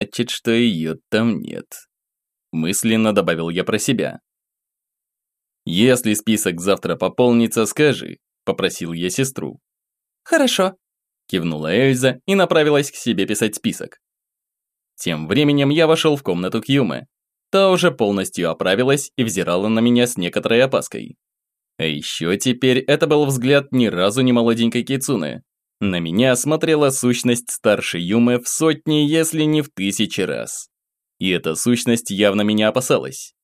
значит, что ее там нет. Мысленно добавил я про себя. «Если список завтра пополнится, скажи», – попросил я сестру. «Хорошо», – кивнула Эльза и направилась к себе писать список. Тем временем я вошел в комнату Кьюмы. Та уже полностью оправилась и взирала на меня с некоторой опаской. А еще теперь это был взгляд ни разу не молоденькой Кицуны. На меня смотрела сущность старшей Юмы в сотни, если не в тысячи раз. И эта сущность явно меня опасалась.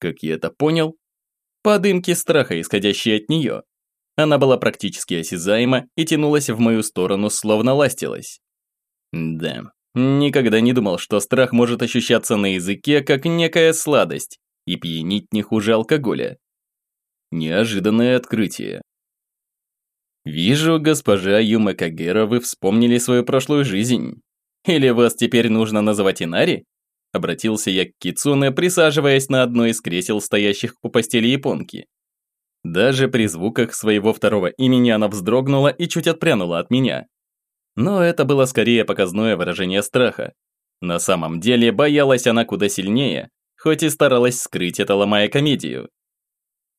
Как я это понял? По дымке страха, исходящей от нее. Она была практически осязаема и тянулась в мою сторону, словно ластилась. Да, никогда не думал, что страх может ощущаться на языке, как некая сладость, и пьянить не хуже алкоголя. Неожиданное открытие. Вижу, госпожа Юма Кагера, вы вспомнили свою прошлую жизнь. Или вас теперь нужно называть Инари? Обратился я к Кицуне, присаживаясь на одно из кресел, стоящих у постели японки. Даже при звуках своего второго имени она вздрогнула и чуть отпрянула от меня. Но это было скорее показное выражение страха. На самом деле боялась она куда сильнее, хоть и старалась скрыть это, ломая комедию.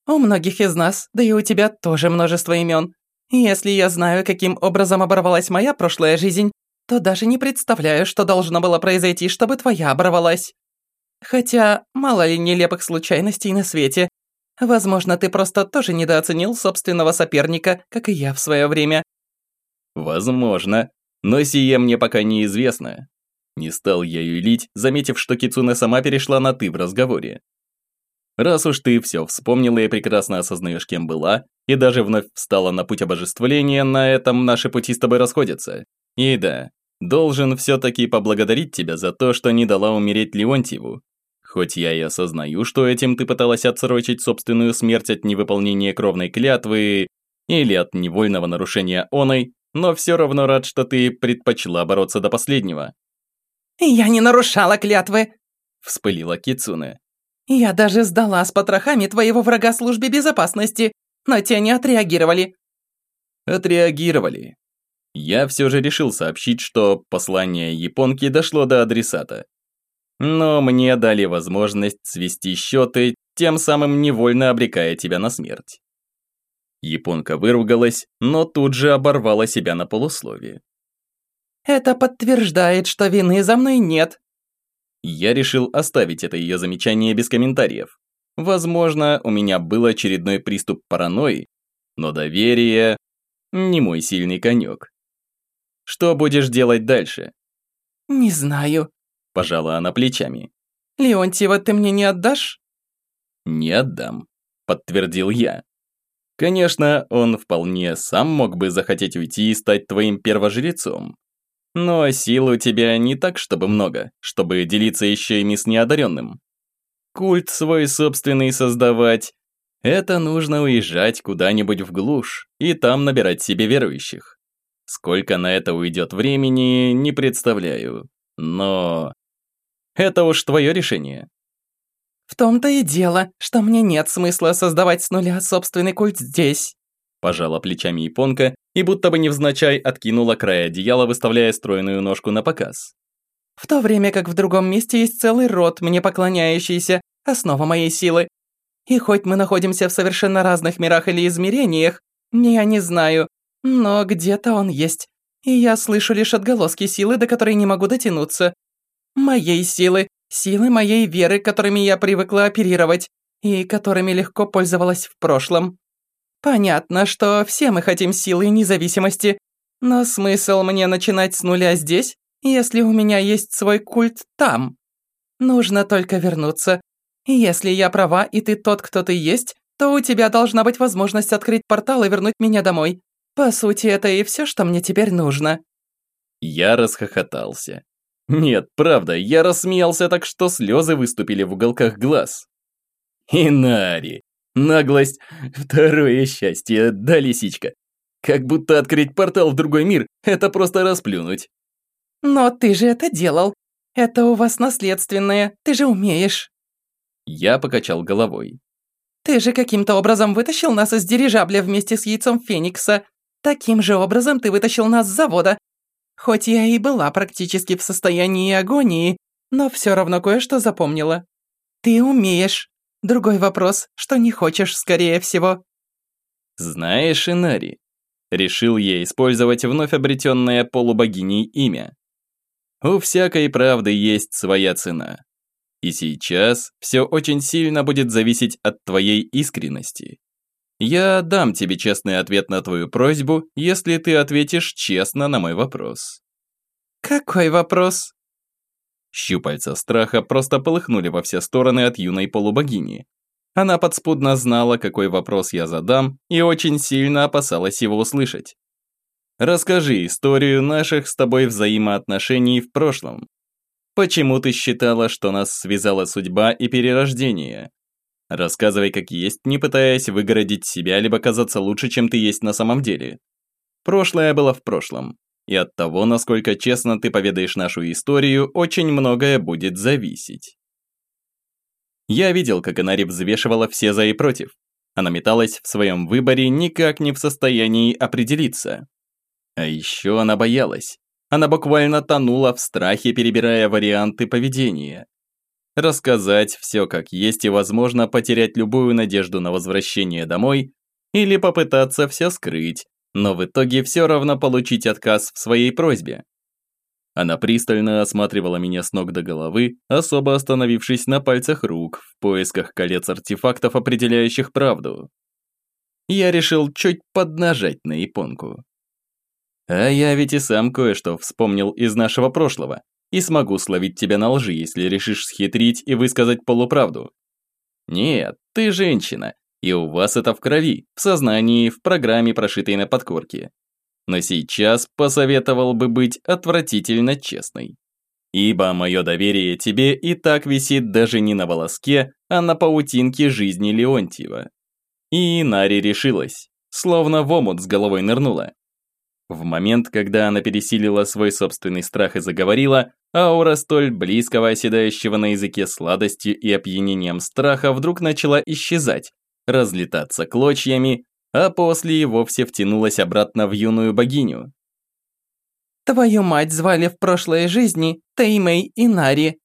«У многих из нас, да и у тебя тоже множество имен. Если я знаю, каким образом оборвалась моя прошлая жизнь, то даже не представляю, что должно было произойти, чтобы твоя оборвалась. Хотя, мало ли нелепых случайностей на свете. Возможно, ты просто тоже недооценил собственного соперника, как и я в свое время. Возможно, но сие мне пока неизвестно. Не стал я юлить, заметив, что Кицуне сама перешла на «ты» в разговоре. Раз уж ты все вспомнила и прекрасно осознаешь, кем была, и даже вновь встала на путь обожествления, на этом наши пути с тобой расходятся. И да, Должен все-таки поблагодарить тебя за то, что не дала умереть Леонтьеву. Хоть я и осознаю, что этим ты пыталась отсрочить собственную смерть от невыполнения кровной клятвы или от невольного нарушения оной, но все равно рад, что ты предпочла бороться до последнего. «Я не нарушала клятвы!» – вспылила Кицуне. «Я даже сдала с потрохами твоего врага службе безопасности, но те не отреагировали». «Отреагировали я все же решил сообщить, что послание японки дошло до адресата. Но мне дали возможность свести счеты, тем самым невольно обрекая тебя на смерть. Японка выругалась, но тут же оборвала себя на полусловие. «Это подтверждает, что вины за мной нет». Я решил оставить это ее замечание без комментариев. Возможно, у меня был очередной приступ паранойи, но доверие – не мой сильный конек. Что будешь делать дальше?» «Не знаю», – пожала она плечами. «Леонтьева ты мне не отдашь?» «Не отдам», – подтвердил я. «Конечно, он вполне сам мог бы захотеть уйти и стать твоим первожрецом. Но сил у тебя не так, чтобы много, чтобы делиться еще ими с неодаренным. Культ свой собственный создавать – это нужно уезжать куда-нибудь в глушь и там набирать себе верующих. Сколько на это уйдет времени, не представляю. Но... Это уж твое решение. В том-то и дело, что мне нет смысла создавать с нуля собственный культ здесь. Пожала плечами японка и будто бы невзначай откинула край одеяла, выставляя стройную ножку на показ. В то время как в другом месте есть целый род, мне поклоняющийся, основа моей силы. И хоть мы находимся в совершенно разных мирах или измерениях, я не знаю, но где-то он есть, и я слышу лишь отголоски силы, до которой не могу дотянуться. Моей силы, силы моей веры, которыми я привыкла оперировать, и которыми легко пользовалась в прошлом. Понятно, что все мы хотим силы и независимости, но смысл мне начинать с нуля здесь, если у меня есть свой культ там? Нужно только вернуться. Если я права, и ты тот, кто ты есть, то у тебя должна быть возможность открыть портал и вернуть меня домой. По сути, это и все, что мне теперь нужно». Я расхохотался. Нет, правда, я рассмеялся так, что слезы выступили в уголках глаз. Инари, наглость, второе счастье, да, лисичка. Как будто открыть портал в другой мир – это просто расплюнуть. Но ты же это делал. Это у вас наследственное, ты же умеешь. Я покачал головой. Ты же каким-то образом вытащил нас из дирижабля вместе с яйцом Феникса. Таким же образом ты вытащил нас с завода. Хоть я и была практически в состоянии агонии, но все равно кое-что запомнила. Ты умеешь. Другой вопрос, что не хочешь, скорее всего. Знаешь, Инари, решил я использовать вновь обретенное полубогиней имя. У всякой правды есть своя цена. И сейчас все очень сильно будет зависеть от твоей искренности. Я дам тебе честный ответ на твою просьбу, если ты ответишь честно на мой вопрос. Какой вопрос? Щупальца страха просто полыхнули во все стороны от юной полубогини. Она подспудно знала, какой вопрос я задам, и очень сильно опасалась его услышать. Расскажи историю наших с тобой взаимоотношений в прошлом. Почему ты считала, что нас связала судьба и перерождение? Рассказывай как есть, не пытаясь выгородить себя, либо казаться лучше, чем ты есть на самом деле. Прошлое было в прошлом, и от того, насколько честно ты поведаешь нашу историю, очень многое будет зависеть. Я видел, как Анари взвешивала все за и против. Она металась в своем выборе, никак не в состоянии определиться. А еще она боялась. Она буквально тонула в страхе, перебирая варианты поведения. Рассказать все как есть и, возможно, потерять любую надежду на возвращение домой или попытаться все скрыть, но в итоге все равно получить отказ в своей просьбе. Она пристально осматривала меня с ног до головы, особо остановившись на пальцах рук в поисках колец артефактов, определяющих правду. Я решил чуть поднажать на японку. А я ведь и сам кое-что вспомнил из нашего прошлого, и смогу словить тебя на лжи, если решишь схитрить и высказать полуправду. Нет, ты женщина, и у вас это в крови, в сознании, в программе, прошитой на подкорке. Но сейчас посоветовал бы быть отвратительно честной. Ибо мое доверие тебе и так висит даже не на волоске, а на паутинке жизни Леонтьева. И Нари решилась, словно в омут с головой нырнула. В момент, когда она пересилила свой собственный страх и заговорила, аура столь близкого оседающего на языке сладостью и опьянением страха вдруг начала исчезать, разлетаться клочьями, а после и вовсе втянулась обратно в юную богиню. «Твою мать звали в прошлой жизни Теймей Инари».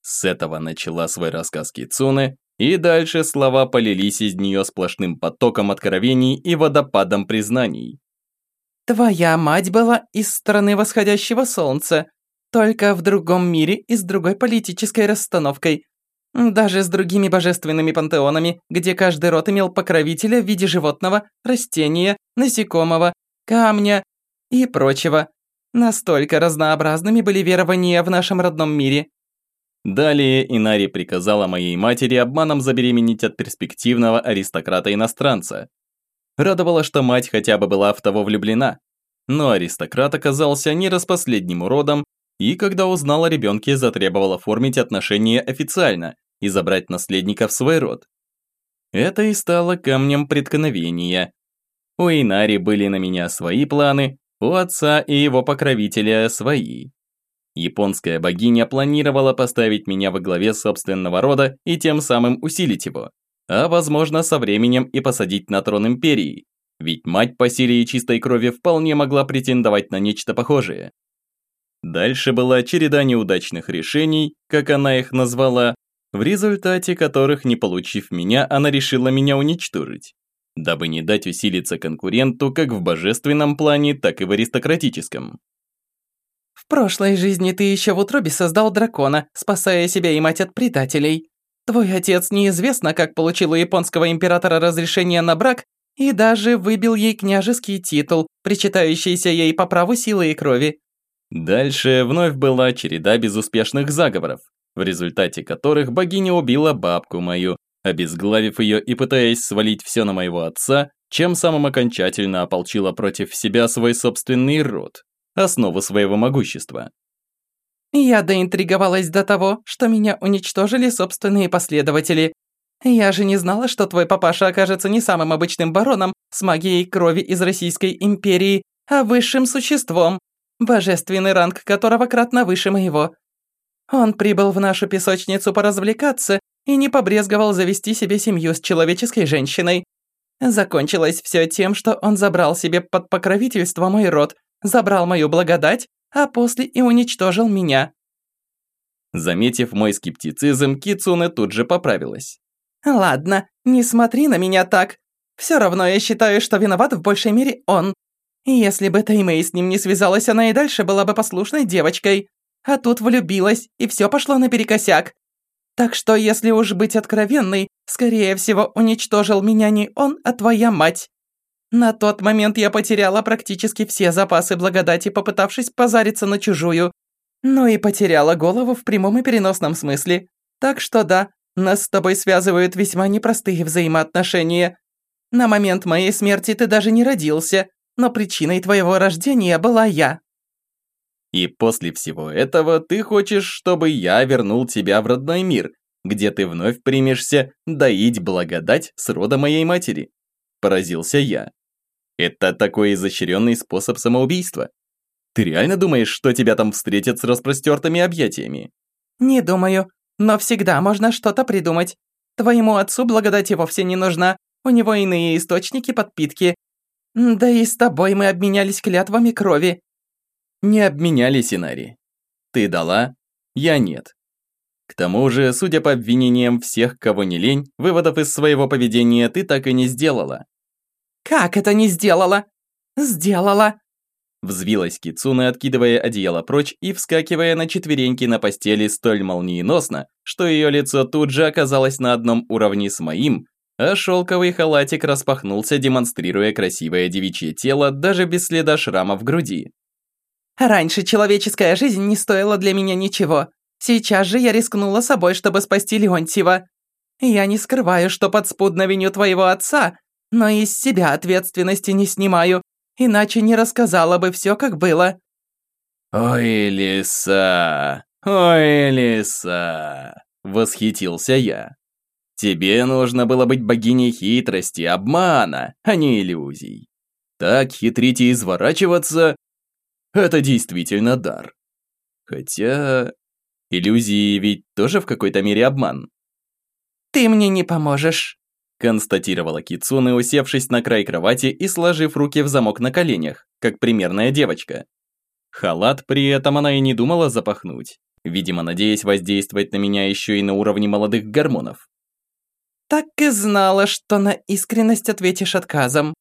С этого начала свой рассказ Кицуне, и дальше слова полились из нее сплошным потоком откровений и водопадом признаний. Твоя мать была из страны восходящего солнца, только в другом мире и с другой политической расстановкой. Даже с другими божественными пантеонами, где каждый род имел покровителя в виде животного, растения, насекомого, камня и прочего. Настолько разнообразными были верования в нашем родном мире. Далее Инари приказала моей матери обманом забеременеть от перспективного аристократа-иностранца, Радовало, что мать хотя бы была в того влюблена. Но аристократ оказался не распоследним родом, и когда узнал о ребенке, затребовал оформить отношения официально и забрать наследника в свой род. Это и стало камнем преткновения. У Инари были на меня свои планы, у отца и его покровителя свои. Японская богиня планировала поставить меня во главе собственного рода и тем самым усилить его а возможно со временем и посадить на трон империи, ведь мать по силе и чистой крови вполне могла претендовать на нечто похожее. Дальше была череда неудачных решений, как она их назвала, в результате которых, не получив меня, она решила меня уничтожить, дабы не дать усилиться конкуренту как в божественном плане, так и в аристократическом. «В прошлой жизни ты еще в утробе создал дракона, спасая себя и мать от предателей», Твой отец неизвестно, как получил у японского императора разрешение на брак и даже выбил ей княжеский титул, причитающийся ей по праву силы и крови. Дальше вновь была череда безуспешных заговоров, в результате которых богиня убила бабку мою, обезглавив ее и пытаясь свалить все на моего отца, чем самым окончательно ополчила против себя свой собственный род, основу своего могущества. Я доинтриговалась до того, что меня уничтожили собственные последователи. Я же не знала, что твой папаша окажется не самым обычным бароном с магией крови из Российской империи, а высшим существом, божественный ранг которого кратно выше моего. Он прибыл в нашу песочницу поразвлекаться и не побрезговал завести себе семью с человеческой женщиной. Закончилось все тем, что он забрал себе под покровительство мой род, забрал мою благодать, а после и уничтожил меня». Заметив мой скептицизм, Кицуне тут же поправилась. «Ладно, не смотри на меня так. Все равно я считаю, что виноват в большей мере он. Если бы Таймэй с ним не связалась, она и дальше была бы послушной девочкой. А тут влюбилась, и все пошло наперекосяк. Так что, если уж быть откровенной, скорее всего, уничтожил меня не он, а твоя мать. На тот момент я потеряла практически все запасы благодати, попытавшись позариться на чужую. Ну и потеряла голову в прямом и переносном смысле. Так что да, нас с тобой связывают весьма непростые взаимоотношения. На момент моей смерти ты даже не родился, но причиной твоего рождения была я. И после всего этого ты хочешь, чтобы я вернул тебя в родной мир, где ты вновь примешься доить благодать с рода моей матери. Поразился я. Это такой изощренный способ самоубийства. Ты реально думаешь, что тебя там встретят с распростертыми объятиями? Не думаю, но всегда можно что-то придумать. Твоему отцу благодать и вовсе не нужна, у него иные источники подпитки. Да и с тобой мы обменялись клятвами крови. Не обменялись, Инари. Ты дала, я нет. К тому же, судя по обвинениям всех, кого не лень, выводов из своего поведения ты так и не сделала. «Как это не сделала?» «Сделала!» Взвилась Кицуна, откидывая одеяло прочь и вскакивая на четвереньки на постели столь молниеносно, что ее лицо тут же оказалось на одном уровне с моим, а шелковый халатик распахнулся, демонстрируя красивое девичье тело даже без следа шрама в груди. Раньше человеческая жизнь не стоила для меня ничего. Сейчас же я рискнула собой, чтобы спасти Леонтьева. Я не скрываю, что подспудно виню твоего отца, но из себя ответственности не снимаю, иначе не рассказала бы все, как было». «Ой, лиса! Ой, лиса!» – восхитился я. «Тебе нужно было быть богиней хитрости, обмана, а не иллюзий. Так хитрить и изворачиваться это действительно дар. Хотя... Иллюзии ведь тоже в какой-то мере обман. «Ты мне не поможешь», констатировала Кицуне, усевшись на край кровати и сложив руки в замок на коленях, как примерная девочка. Халат при этом она и не думала запахнуть, видимо, надеясь воздействовать на меня еще и на уровне молодых гормонов. «Так и знала, что на искренность ответишь отказом»,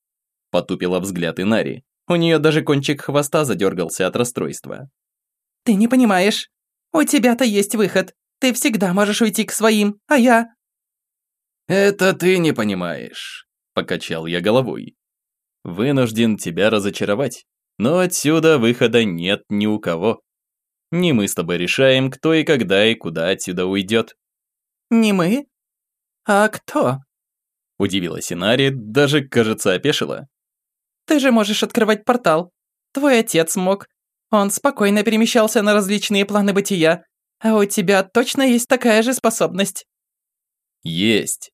потупила взгляд Инари. У нее даже кончик хвоста задергался от расстройства. «Ты не понимаешь. У тебя-то есть выход. Ты всегда можешь уйти к своим, а я...» «Это ты не понимаешь», – покачал я головой. «Вынужден тебя разочаровать, но отсюда выхода нет ни у кого. Не мы с тобой решаем, кто и когда и куда отсюда уйдет». «Не мы? А кто?» Удивилась Инари, даже, кажется, опешила. Ты же можешь открывать портал. Твой отец мог. Он спокойно перемещался на различные планы бытия. А у тебя точно есть такая же способность?» «Есть.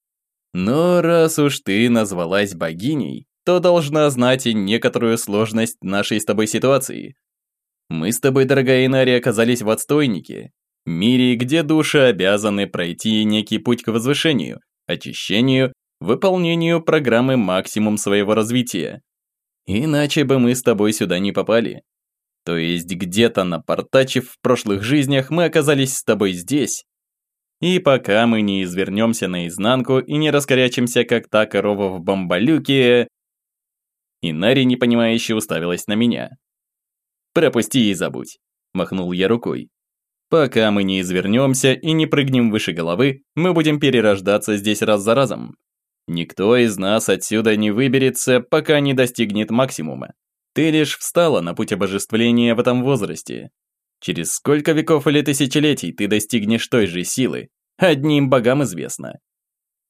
Но раз уж ты назвалась богиней, то должна знать и некоторую сложность нашей с тобой ситуации. Мы с тобой, дорогая Инари, оказались в отстойнике. Мире, где души обязаны пройти некий путь к возвышению, очищению, выполнению программы максимум своего развития. Иначе бы мы с тобой сюда не попали. То есть где-то напортачив в прошлых жизнях, мы оказались с тобой здесь. И пока мы не извернемся наизнанку и не раскорячимся, как та корова в бомбалюке... Инари непонимающе уставилась на меня. «Пропусти и забудь», – махнул я рукой. «Пока мы не извернемся и не прыгнем выше головы, мы будем перерождаться здесь раз за разом. Никто из нас отсюда не выберется, пока не достигнет максимума. Ты лишь встала на путь обожествления в этом возрасте. Через сколько веков или тысячелетий ты достигнешь той же силы, одним богам известно.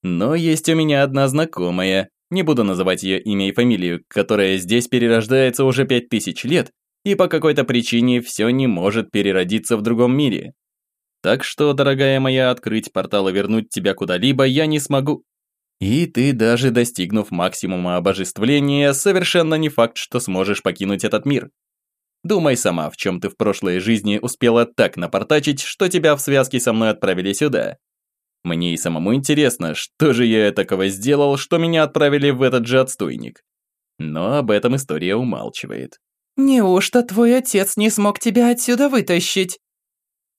Но есть у меня одна знакомая, не буду называть ее имя и фамилию, которая здесь перерождается уже пять тысяч лет, и по какой-то причине все не может переродиться в другом мире. Так что, дорогая моя, открыть портал и вернуть тебя куда-либо я не смогу. И ты, даже достигнув максимума обожествления, совершенно не факт, что сможешь покинуть этот мир. Думай сама, в чем ты в прошлой жизни успела так напортачить, что тебя в связке со мной отправили сюда. Мне и самому интересно, что же я такого сделал, что меня отправили в этот же отстойник. Но об этом история умалчивает. Неужто твой отец не смог тебя отсюда вытащить?»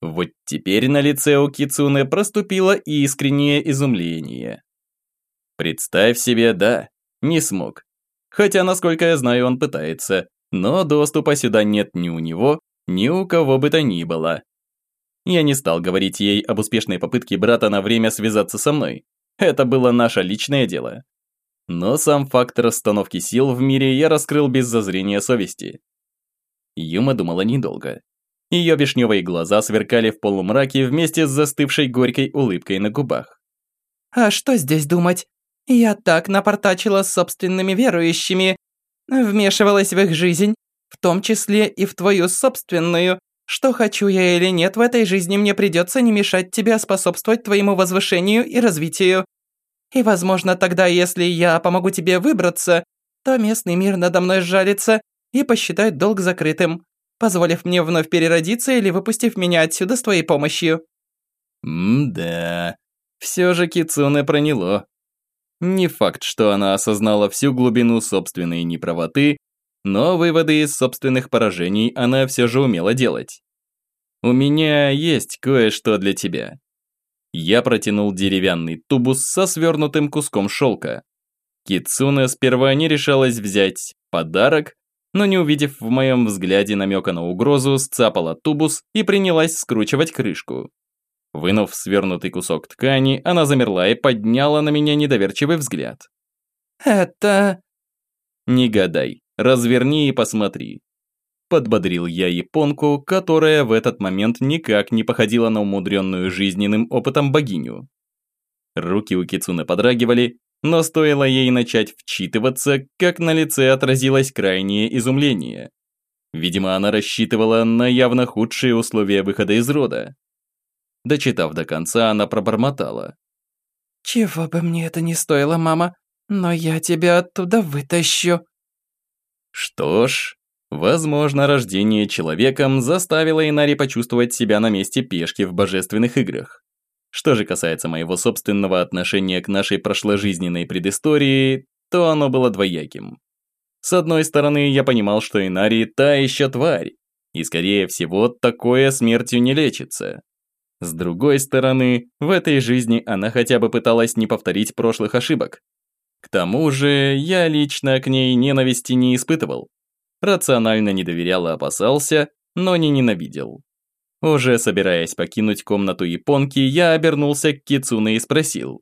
Вот теперь на лице у Кицуны проступило искреннее изумление. Представь себе, да, не смог. Хотя, насколько я знаю, он пытается, но доступа сюда нет ни у него, ни у кого бы то ни было. Я не стал говорить ей об успешной попытке брата на время связаться со мной. Это было наше личное дело. Но сам факт расстановки сил в мире я раскрыл без зазрения совести. Юма думала недолго. Ее вишневые глаза сверкали в полумраке вместе с застывшей горькой улыбкой на губах. «А что здесь думать? Я так напортачила с собственными верующими, вмешивалась в их жизнь, в том числе и в твою собственную, что хочу я или нет, в этой жизни мне придется не мешать тебе, а способствовать твоему возвышению и развитию. И, возможно, тогда, если я помогу тебе выбраться, то местный мир надо мной сжалится и посчитает долг закрытым, позволив мне вновь переродиться или выпустив меня отсюда с твоей помощью». М-да, все же Кицуне проняло. Не факт, что она осознала всю глубину собственной неправоты но выводы из собственных поражений она все же умела делать. «У меня есть кое-что для тебя». Я протянул деревянный тубус со свернутым куском шелка. Кицуна сперва не решалась взять подарок, но не увидев в моем взгляде намека на угрозу, сцапала тубус и принялась скручивать крышку. Вынув свернутый кусок ткани, она замерла и подняла на меня недоверчивый взгляд. «Это...» «Не гадай. Разверни и посмотри. Подбодрил я японку, которая в этот момент никак не походила на умудренную жизненным опытом богиню. Руки у Кицуны подрагивали, но стоило ей начать вчитываться, как на лице отразилось крайнее изумление. Видимо, она рассчитывала на явно худшие условия выхода из рода. Дочитав до конца, она пробормотала. «Чего бы мне это ни стоило, мама, но я тебя оттуда вытащу». Что ж, возможно, рождение человеком заставило Инари почувствовать себя на месте пешки в божественных играх. Что же касается моего собственного отношения к нашей прошложизненной предыстории, то оно было двояким. С одной стороны, я понимал, что Инари та еще тварь, и, скорее всего, такое смертью не лечится. С другой стороны, в этой жизни она хотя бы пыталась не повторить прошлых ошибок, к тому же, я лично к ней ненависти не испытывал. Рационально не доверял и опасался, но не ненавидел. Уже собираясь покинуть комнату японки, я обернулся к Кицуне и спросил.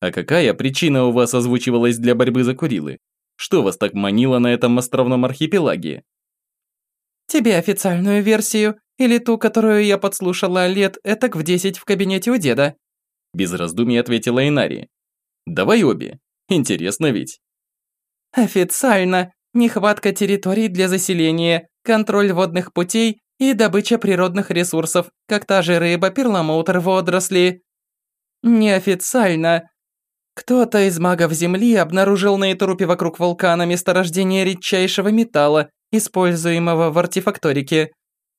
«А какая причина у вас озвучивалась для борьбы за Курилы? Что вас так манило на этом островном архипелаге?» «Тебе официальную версию, или ту, которую я подслушала лет этак в десять в кабинете у деда?» Без раздумий ответила Инари. «Давай обе. Интересно ведь. Официально нехватка территорий для заселения, контроль водных путей и добыча природных ресурсов, как та же рыба, перламутр, водоросли. Неофициально. Кто-то из магов Земли обнаружил на трупе вокруг вулкана месторождение редчайшего металла, используемого в артефакторике.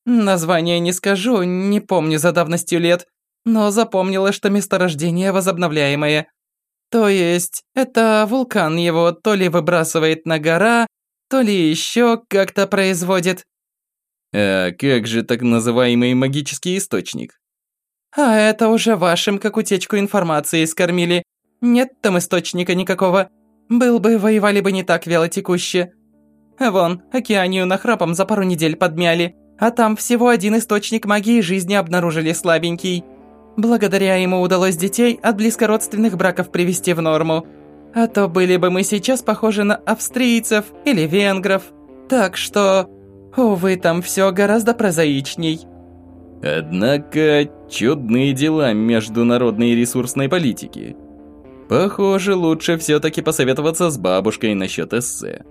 Название не скажу, не помню за давностью лет, но запомнила, что месторождение возобновляемое. То есть, это вулкан его то ли выбрасывает на гора, то ли еще как-то производит. А как же так называемый магический источник? А это уже вашим, как утечку информации, скормили. Нет там источника никакого. Был бы, воевали бы не так вяло текуще. Вон, океанию нахрапом за пару недель подмяли, а там всего один источник магии жизни обнаружили слабенький. Благодаря ему удалось детей от близкородственных браков привести в норму. А то были бы мы сейчас похожи на австрийцев или венгров. Так что, увы, там все гораздо прозаичней. Однако, чудные дела международной ресурсной политики. Похоже, лучше все-таки посоветоваться с бабушкой насчет эссе.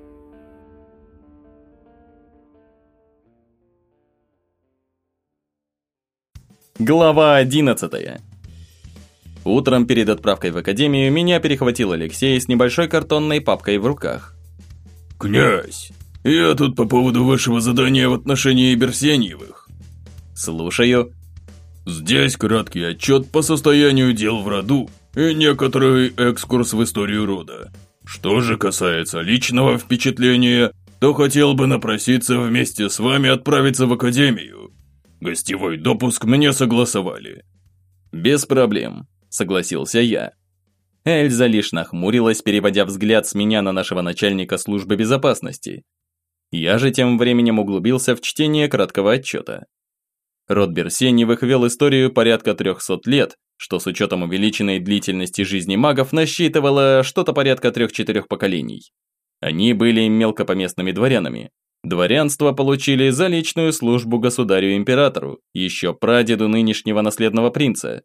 Глава 11 Утром перед отправкой в академию меня перехватил Алексей с небольшой картонной папкой в руках. «Князь, я тут по поводу вашего задания в отношении Берсеньевых». «Слушаю». «Здесь краткий отчет по состоянию дел в роду и некоторый экскурс в историю рода. Что же касается личного впечатления, то хотел бы напроситься вместе с вами отправиться в академию. Гостевой допуск мне согласовали». «Без проблем», – согласился я. Эльза лишь нахмурилась, переводя взгляд с меня на нашего начальника службы безопасности. Я же тем временем углубился в чтение краткого отчета. Род Берсеневых вел историю порядка 300 лет, что с учетом увеличенной длительности жизни магов насчитывало что-то порядка трех-четырех поколений. Они были мелкопоместными дворянами. Дворянство получили за личную службу государю-императору, еще прадеду нынешнего наследного принца.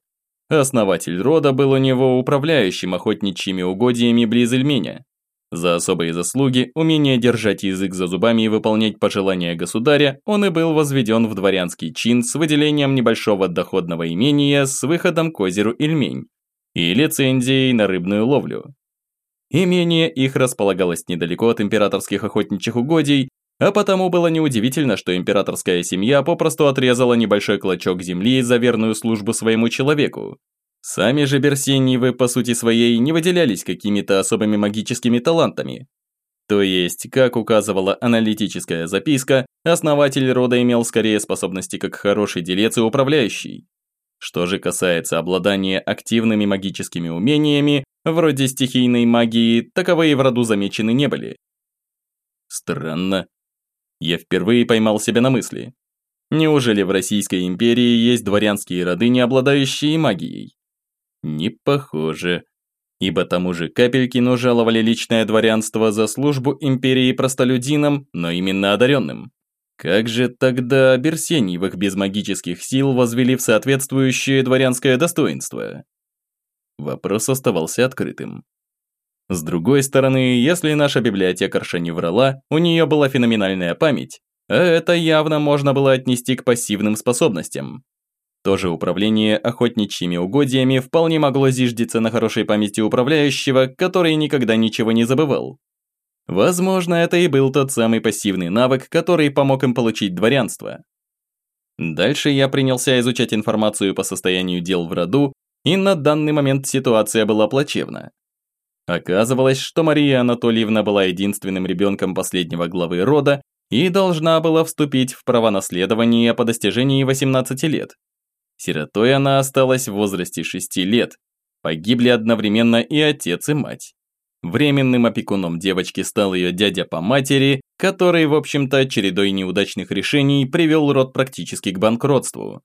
Основатель рода был у него управляющим охотничьими угодьями близ Эльменя. За особые заслуги, умение держать язык за зубами и выполнять пожелания государя, он и был возведен в дворянский чин с выделением небольшого доходного имения с выходом к озеру Ильмень и лицензией на рыбную ловлю. Имение их располагалось недалеко от императорских охотничьих угодий, а потому было неудивительно, что императорская семья попросту отрезала небольшой клочок земли за верную службу своему человеку. Сами же Берсеньевы, по сути своей, не выделялись какими-то особыми магическими талантами. То есть, как указывала аналитическая записка, основатель рода имел скорее способности как хороший делец и управляющий. Что же касается обладания активными магическими умениями, вроде стихийной магии, таковые в роду замечены не были. Странно. Я впервые поймал себя на мысли. Неужели в Российской империи есть дворянские роды, не обладающие магией? Не похоже. Ибо тому же Капелькину жаловали личное дворянство за службу империи простолюдинам, но именно одаренным. Как же тогда Берсеньевых без магических сил возвели в соответствующее дворянское достоинство? Вопрос оставался открытым. С другой стороны, если наша библиотекарша не врала, у нее была феноменальная память, а это явно можно было отнести к пассивным способностям. То же управление охотничьими угодьями вполне могло зиждиться на хорошей памяти управляющего, который никогда ничего не забывал. Возможно, это и был тот самый пассивный навык, который помог им получить дворянство. Дальше я принялся изучать информацию по состоянию дел в роду, и на данный момент ситуация была плачевна. Оказывалось, что Мария Анатольевна была единственным ребенком последнего главы рода и должна была вступить в право наследования по достижении 18 лет. Сиротой она осталась в возрасте 6 лет. Погибли одновременно и отец, и мать. Временным опекуном девочки стал ее дядя по матери, который, в общем-то, чередой неудачных решений привел род практически к банкротству.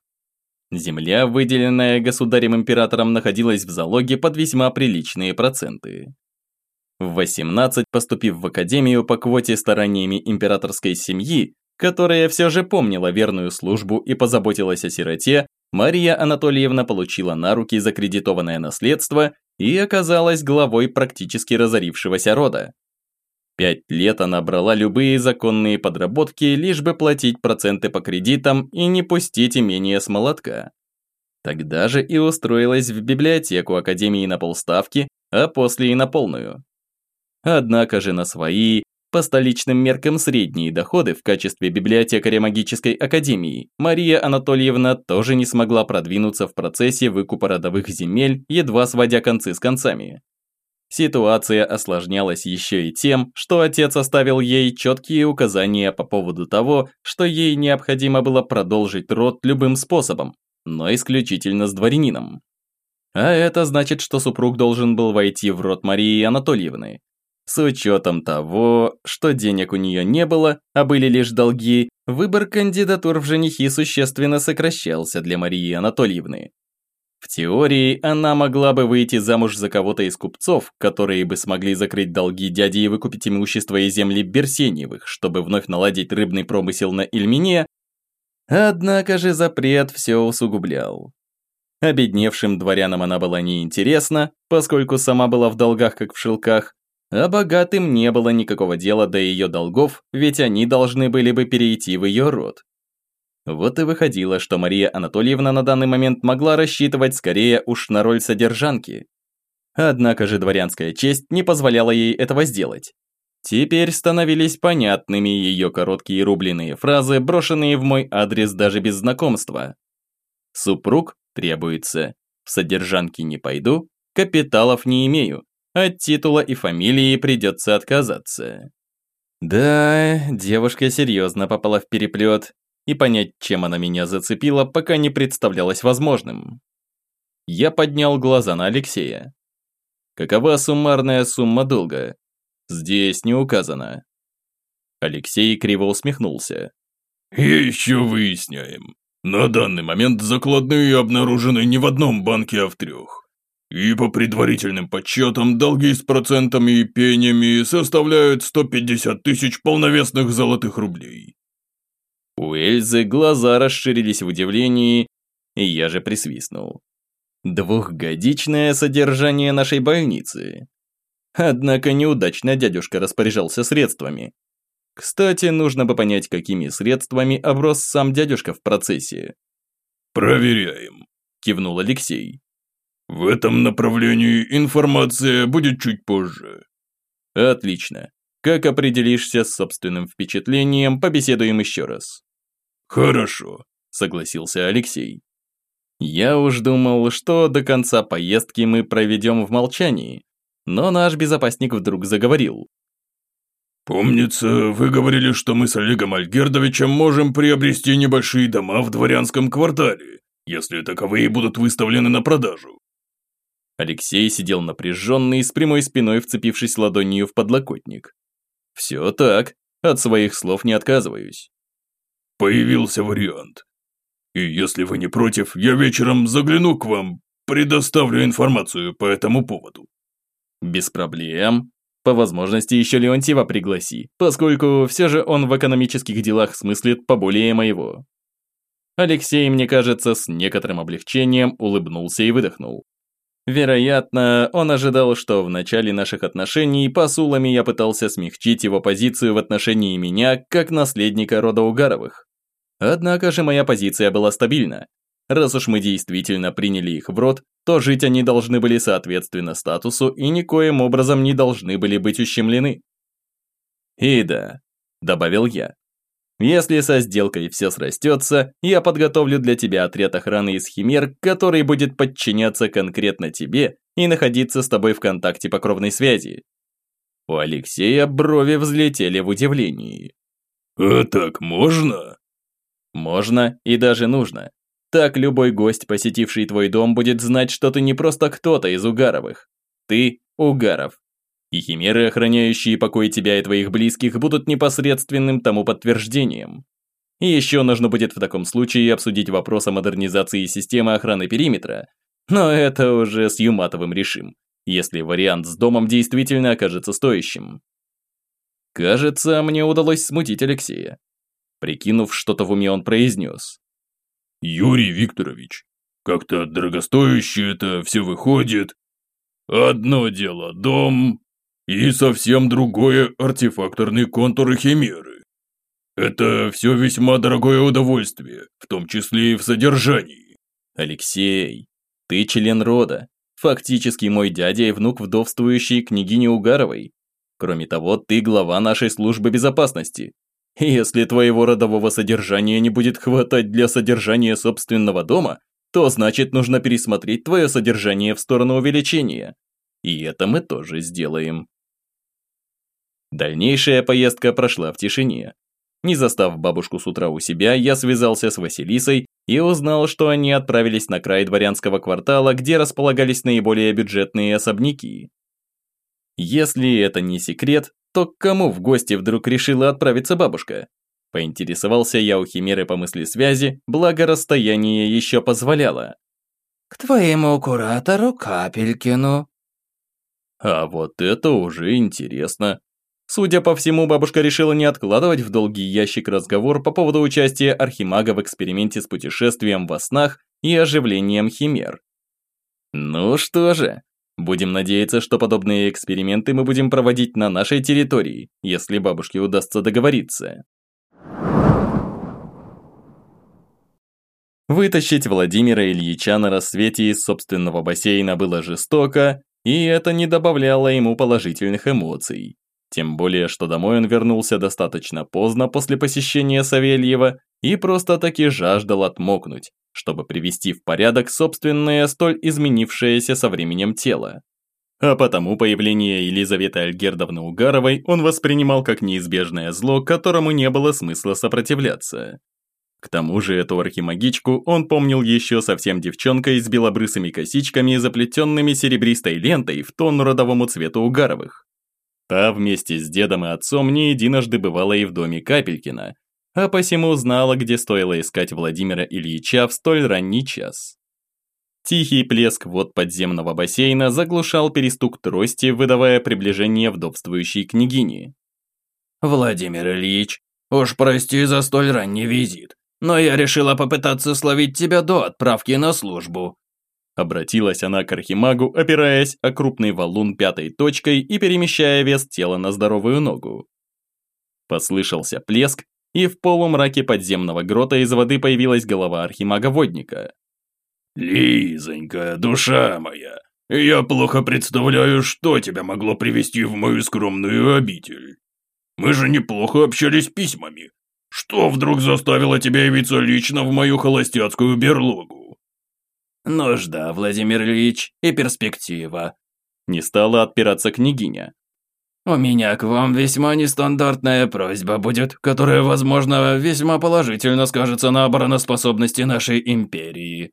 Земля, выделенная государем-императором, находилась в залоге под весьма приличные проценты. В 18, поступив в академию по квоте стараниями императорской семьи, которая все же помнила верную службу и позаботилась о сироте, Мария Анатольевна получила на руки закредитованное наследство и оказалась главой практически разорившегося рода. Пять лет она брала любые законные подработки, лишь бы платить проценты по кредитам и не пустить имение с молотка. Тогда же и устроилась в библиотеку Академии на полставки, а после и на полную. Однако же на свои, по столичным меркам средние доходы в качестве библиотекаря магической академии, Мария Анатольевна тоже не смогла продвинуться в процессе выкупа родовых земель, едва сводя концы с концами. Ситуация осложнялась еще и тем, что отец оставил ей четкие указания по поводу того, что ей необходимо было продолжить род любым способом, но исключительно с дворянином. А это значит, что супруг должен был войти в род Марии Анатольевны, с учетом того, что денег у нее не было, а были лишь долги, выбор кандидатур в женихи существенно сокращался для Марии Анатольевны. В теории, она могла бы выйти замуж за кого-то из купцов, которые бы смогли закрыть долги дяди и выкупить имущество и земли Берсеньевых, чтобы вновь наладить рыбный промысел на Ильмине. Однако же запрет все усугублял. Обедневшим дворянам она была неинтересна, поскольку сама была в долгах, как в шелках, а богатым не было никакого дела до ее долгов, ведь они должны были бы перейти в ее род. Вот и выходило, что Мария Анатольевна на данный момент могла рассчитывать скорее уж на роль содержанки. Однако же дворянская честь не позволяла ей этого сделать. Теперь становились понятными ее короткие рубленые фразы, брошенные в мой адрес даже без знакомства. «Супруг требуется. В содержанки не пойду, капиталов не имею, от титула и фамилии придется отказаться. Да, девушка серьезно попала в переплет, и понять, чем она меня зацепила, пока не представлялось возможным. Я поднял глаза на Алексея. Какова суммарная сумма долга? Здесь не указано. Алексей криво усмехнулся. «Еще выясняем. На данный момент закладные обнаружены не в одном банке, а в трех. И по предварительным подсчетам, долги с процентами и пенями составляют 150 тысяч полновесных золотых рублей. У Эльзы глаза расширились в удивлении, и я же присвистнул. Двухгодичное содержание нашей больницы. Однако неудачно дядюшка распоряжался средствами. Кстати, нужно бы понять, какими средствами оброс сам дядюшка в процессе. «Проверяем», – кивнул Алексей. В этом направлении информация будет чуть позже. Отлично. Как определишься с собственным впечатлением, побеседуем еще раз. Хорошо, согласился Алексей. Я уж думал, что до конца поездки мы проведем в молчании, но наш безопасник вдруг заговорил. «Помнится, вы говорили, что мы с Олегом Альгердовичем можем приобрести небольшие дома в дворянском квартале, если таковые будут выставлены на продажу. Алексей сидел напряженный, с прямой спиной вцепившись ладонью в подлокотник. «Все так, от своих слов не отказываюсь». «Появился вариант. И если вы не против, я вечером загляну к вам, предоставлю информацию по этому поводу». «Без проблем. По возможности еще Леонтьева пригласи, поскольку все же он в экономических делах смыслит поболее моего». Алексей, мне кажется, с некоторым облегчением улыбнулся и выдохнул. Вероятно, он ожидал, что в начале наших отношений посулами я пытался смягчить его позицию в отношении меня, как наследника рода Угаровых. Однако же моя позиция была стабильна. Раз уж мы действительно приняли их в рот, то жить они должны были соответственно статусу и никоим образом не должны были быть ущемлены. «И да», – добавил я, если со сделкой все срастется, я подготовлю для тебя отряд охраны из химер, который будет подчиняться конкретно тебе и находиться с тобой в контакте по кровной связи». У Алексея брови взлетели в удивлении. «А так можно?» «Можно и даже нужно. Так любой гость, посетивший твой дом, будет знать, что ты не просто кто-то из Угаровых. Ты Угаров, и химеры, охраняющие покой тебя и твоих близких, будут непосредственным тому подтверждением. И еще нужно будет в таком случае обсудить вопрос о модернизации системы охраны периметра, но это уже с Юматовым решим, если вариант с домом действительно окажется стоящим. Кажется, мне удалось смутить Алексея. Прикинув что-то в уме, он произнес. «Юрий Викторович, как-то дорогостоящее это все выходит. Одно дело дом, и совсем другое артефакторные контуры химеры. Это все весьма дорогое удовольствие, в том числе и в содержании. Алексей, ты член рода, фактически мой дядя и внук вдовствующей княгини Угаровой. Кроме того, ты глава нашей службы безопасности. Если твоего родового содержания не будет хватать для содержания собственного дома, то значит нужно пересмотреть твое содержание в сторону увеличения. И это мы тоже сделаем. Дальнейшая поездка прошла в тишине. Не застав бабушку с утра у себя, я связался с Василисой и узнал, что они отправились на край дворянского квартала, где располагались наиболее бюджетные особняки. Если это не секрет, то к кому в гости вдруг решила отправиться бабушка? Поинтересовался я у Химеры по мысли связи, благо расстояние еще позволяло. «К твоему куратору Капелькину». А вот это уже интересно. Судя по всему, бабушка решила не откладывать в долгий ящик разговор по поводу участия Архимага в эксперименте с путешествием во снах и оживлением химер. Ну что же, будем надеяться, что подобные эксперименты мы будем проводить на нашей территории, если бабушке удастся договориться. Вытащить Владимира Ильича на рассвете из собственного бассейна было жестоко, и это не добавляло ему положительных эмоций. Тем более, что домой он вернулся достаточно поздно после посещения Савельева и просто-таки жаждал отмокнуть, чтобы привести в порядок собственное столь изменившееся со временем тело. а потому появление Елизаветы Альгердовны Угаровой он воспринимал как неизбежное зло, которому не было смысла сопротивляться. К тому же эту архимагичку он помнил еще совсем девчонкой с белобрысыми косичками, заплетенными серебристой лентой в тон родовому цвету Угаровых. Та вместе с дедом и отцом не единожды бывала и в доме Капелькина, а посему знала, где стоило искать Владимира Ильича в столь ранний час. Тихий плеск вод подземного бассейна заглушал перестук трости, выдавая приближение вдовствующей княгини. «Владимир Ильич, уж прости за столь ранний визит, но я решила попытаться словить тебя до отправки на службу». Обратилась она к архимагу, опираясь о крупный валун пятой точкой и перемещая вес тела на здоровую ногу. Послышался плеск, и в полумраке подземного грота из воды появилась голова архимага-водника. «Лизонька, душа моя, я плохо представляю, что тебя могло привести в мою скромную обитель. Мы же неплохо общались письмами. Что вдруг заставило тебя явиться лично в мою холостяцкую берлогу?» «Нужда, Владимир Ильич, и перспектива», – не стала отпираться княгиня. «У меня к вам весьма нестандартная просьба будет, которая, возможно, весьма положительно скажется на обороноспособности нашей империи».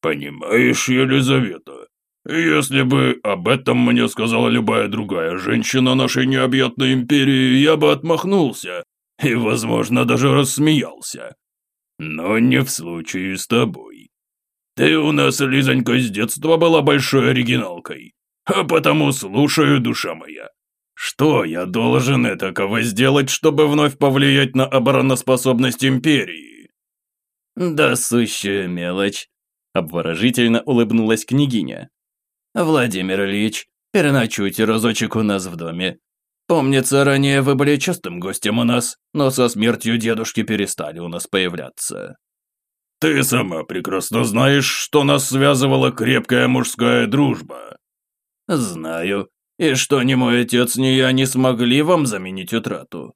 «Понимаешь, Елизавета, если бы об этом мне сказала любая другая женщина нашей необъятной империи, я бы отмахнулся и, возможно, даже рассмеялся. Но не в случае с тобой. Ты у нас, Лизонька, с детства была большой оригиналкой, а потому слушаю, душа моя. Что я должен этакого сделать, чтобы вновь повлиять на обороноспособность империи?» «Да сущая мелочь. Обворожительно улыбнулась княгиня. «Владимир Ильич, переночуйте разочек у нас в доме. Помнится, ранее вы были частым гостем у нас, но со смертью дедушки перестали у нас появляться». «Ты сама прекрасно знаешь, что нас связывала крепкая мужская дружба». «Знаю. И что ни мой отец, ни я не смогли вам заменить утрату».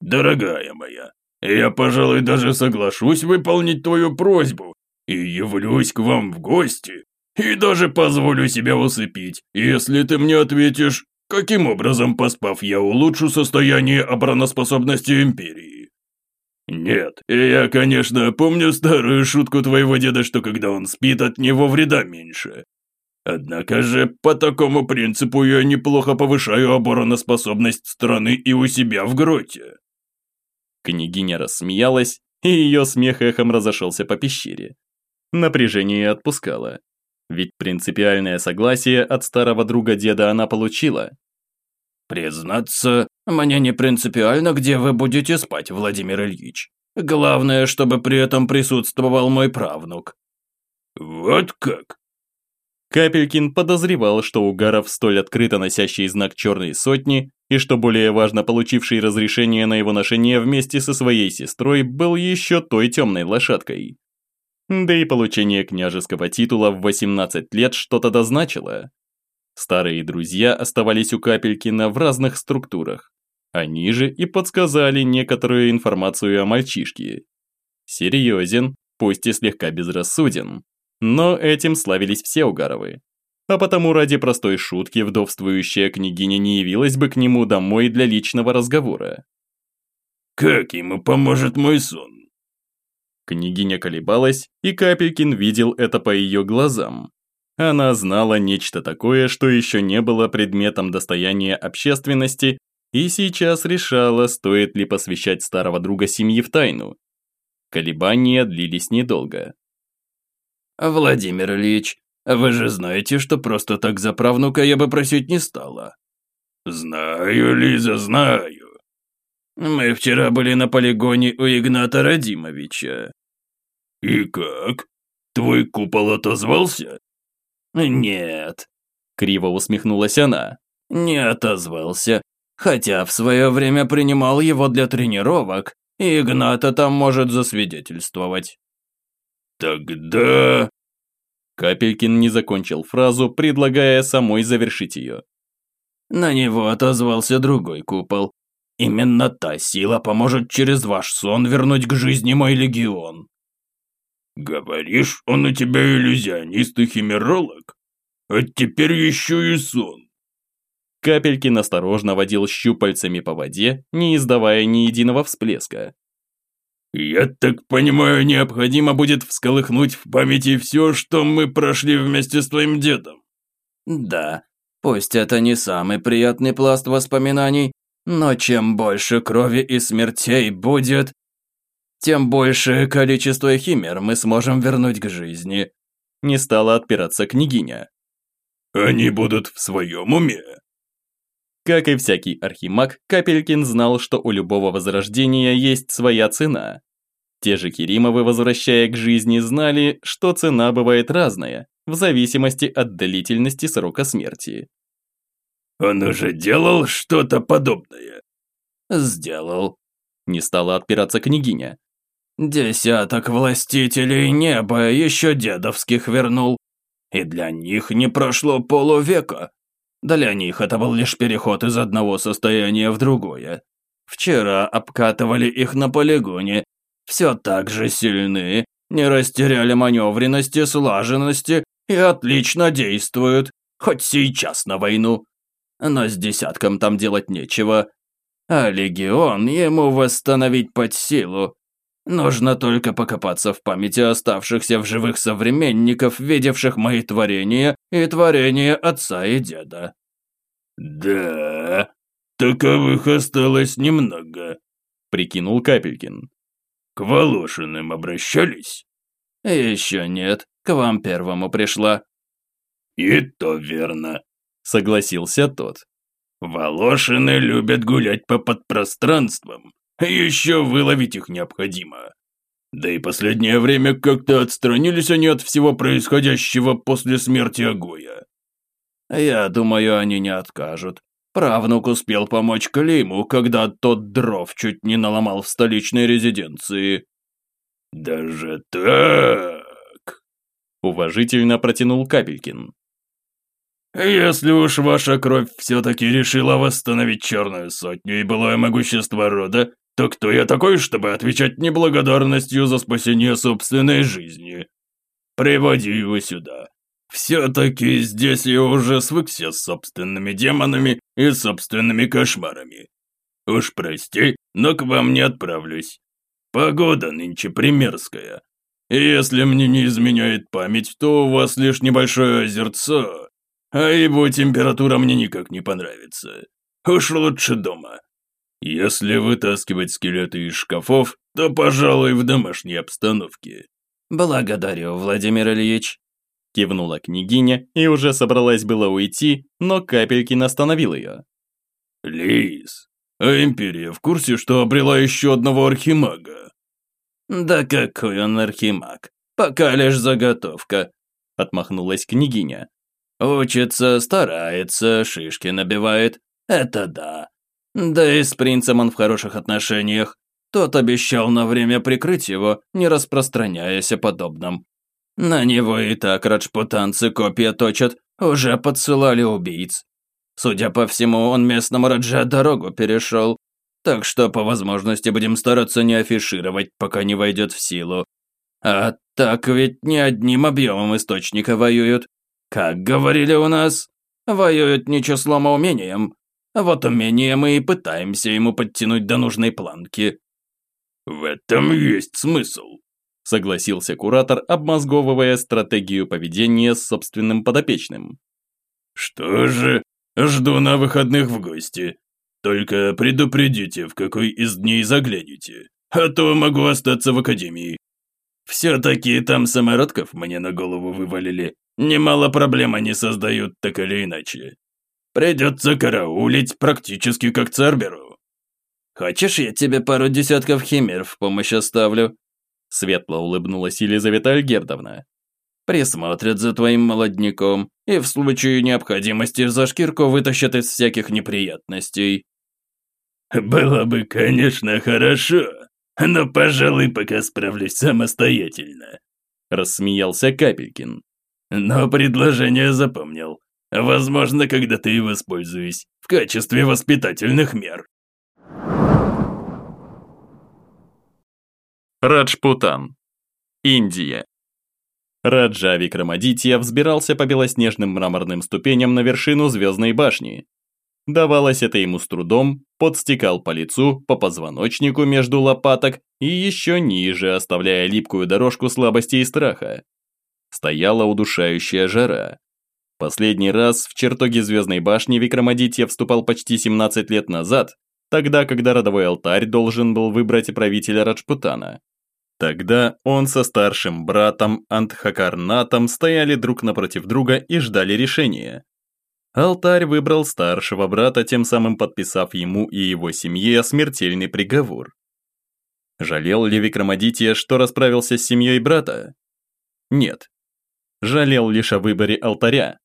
«Дорогая моя, я, пожалуй, даже соглашусь выполнить твою просьбу и явлюсь к вам в гости, и даже позволю себя усыпить, если ты мне ответишь, каким образом, поспав, я улучшу состояние обороноспособности Империи. Нет, я, конечно, помню старую шутку твоего деда, что когда он спит, от него вреда меньше. Однако же, по такому принципу я неплохо повышаю обороноспособность страны и у себя в гроте. Княгиня рассмеялась, и ее смех эхом разошелся по пещере. Напряжение отпускало. Ведь принципиальное согласие от старого друга деда она получила. «Признаться, мне не принципиально, где вы будете спать, Владимир Ильич. Главное, чтобы при этом присутствовал мой правнук». «Вот как?» Капелькин подозревал, что Угаров, столь открыто носящий знак черной сотни, и что более важно, получивший разрешение на его ношение вместе со своей сестрой, был еще той темной лошадкой. Да и получение княжеского титула в 18 лет что-то дозначило. Старые друзья оставались у Капелькина в разных структурах. Они же и подсказали некоторую информацию о мальчишке. Серьезен, пусть и слегка безрассуден. Но этим славились все Угаровы. А потому ради простой шутки вдовствующая княгиня не явилась бы к нему домой для личного разговора. «Как ему поможет мой сон?» Княгиня колебалась, и Капелькин видел это по ее глазам. Она знала нечто такое, что еще не было предметом достояния общественности, и сейчас решала, стоит ли посвящать старого друга семьи в тайну. Колебания длились недолго. «Владимир Ильич, вы же знаете, что просто так за правнука я бы просить не стала». «Знаю, Лиза, знаю. Мы вчера были на полигоне у Игната Радимовича. И как? Твой купол отозвался? Нет. Криво усмехнулась она. Не отозвался. Хотя в свое время принимал его для тренировок, и Игната там может засвидетельствовать. Тогда... Капелькин не закончил фразу, предлагая самой завершить ее. На него отозвался другой купол, Именно та сила поможет через ваш сон вернуть к жизни мой легион». «Говоришь, он у тебя иллюзионист и химеролог?» А теперь еще и сон. Капелькин осторожно водил щупальцами по воде, не издавая ни единого всплеска. «Я так понимаю, необходимо будет всколыхнуть в памяти все, что мы прошли вместе с твоим дедом». «Да, пусть это не самый приятный пласт воспоминаний, но чем больше крови и смертей будет, тем большее количество химер мы сможем вернуть к жизни». Не стала отпираться княгиня. «Они будут в своем уме?» Как и всякий архимаг, Капелькин знал, что у любого возрождения есть своя цена. Те же Керимовы, возвращая к жизни, знали, что цена бывает разная, в зависимости от длительности срока смерти. «Он уже делал что-то подобное?» «Сделал», – не стала отпираться княгиня. «Десяток властителей неба еще дедовских вернул, и для них не прошло полувека. Для них это был лишь переход из одного состояния в другое. Вчера обкатывали их на полигоне. Все так же сильны, не растеряли маневренности, слаженности и отлично действуют, хоть сейчас на войну. Но с десятком там делать нечего. А легион ему восстановить под силу. Нужно только покопаться в памяти оставшихся в живых современников, видевших мои творения и творения отца и деда. «Да, таковых осталось немного», – прикинул Капелькин. «К Волошиным обращались?» «Еще нет, к вам первому пришла». «И то верно», – согласился тот. «Волошины любят гулять по подпространствам, еще выловить их необходимо. Да и последнее время как-то отстранились они от всего происходящего после смерти Агоя. Я думаю, они не откажут. Правнук успел помочь Климу, когда тот дров чуть не наломал в столичной резиденции. Даже так? Уважительно протянул Капелькин. Если уж ваша кровь все-таки решила восстановить черную сотню и былое могущество рода, то кто я такой, чтобы отвечать неблагодарностью за спасение собственной жизни? Приводи его сюда. Все-таки здесь я уже свыкся с собственными демонами и собственными кошмарами. Уж прости, но к вам не отправлюсь. Погода нынче примерская. И если мне не изменяет память, то у вас лишь небольшое озерцо, а его температура мне никак не понравится. Уж лучше дома. Если вытаскивать скелеты из шкафов, то, пожалуй, в домашней обстановке. Благодарю, Владимир Ильич. Кивнула княгиня и уже собралась было уйти, но Капелькин остановил ее. Лис, а Империя в курсе, что обрела еще одного архимага? Да какой он архимаг? Пока лишь заготовка. Отмахнулась княгиня. Учится, старается, шишки набивает. Это да. Да и с принцем он в хороших отношениях. Тот обещал на время прикрыть его, не распространяясь о подобном. На него и так раджпутанцы копья точат, уже подсылали убийц. Судя по всему, он местному Раджа дорогу перешел. Так что по возможности будем стараться не афишировать, пока не войдет в силу. А так ведь не одним объемом источника воюют. Как говорили у нас, воюют не числом, а умением. Вот умение мы и пытаемся ему подтянуть до нужной планки». «В этом есть смысл», – согласился куратор, обмозговывая стратегию поведения с собственным подопечным. «Что же, жду на выходных в гости. Только предупредите, в какой из дней заглянете, а то могу остаться в академии. Все-таки там самородков мне на голову вывалили. Немало проблем они создают так или иначе. Придется караулить практически как Церберу. Хочешь, я тебе пару десятков химер в помощь оставлю?» Светло улыбнулась Елизавета Альгердовна. «Присмотрят за твоим молодняком и в случае необходимости за шкирку вытащат из всяких неприятностей». «Было бы, конечно, хорошо, но, пожалуй, пока справлюсь самостоятельно», рассмеялся Капелькин. «Но предложение запомнил. Возможно, когда-то и воспользуюсь в качестве воспитательных мер. Раджпутан. Индия. Раджа Викрамадитья взбирался по белоснежным мраморным ступеням на вершину звездной башни. Давалось это ему с трудом, подстекал по лицу, по позвоночнику между лопаток и еще ниже, оставляя липкую дорожку слабости и страха. Стояла удушающая жара. Последний раз в чертоге звездной башни Викрамадитья вступал почти 17 лет назад, тогда, когда родовой алтарь должен был выбрать правителя Раджпутана. Тогда он со старшим братом Антхакарнатом стояли друг напротив друга и ждали решения. Алтарь выбрал старшего брата, тем самым подписав ему и его семье смертельный приговор. Жалел ли Викрамадития, что расправился с семьей брата? Нет. Жалел лишь о выборе алтаря.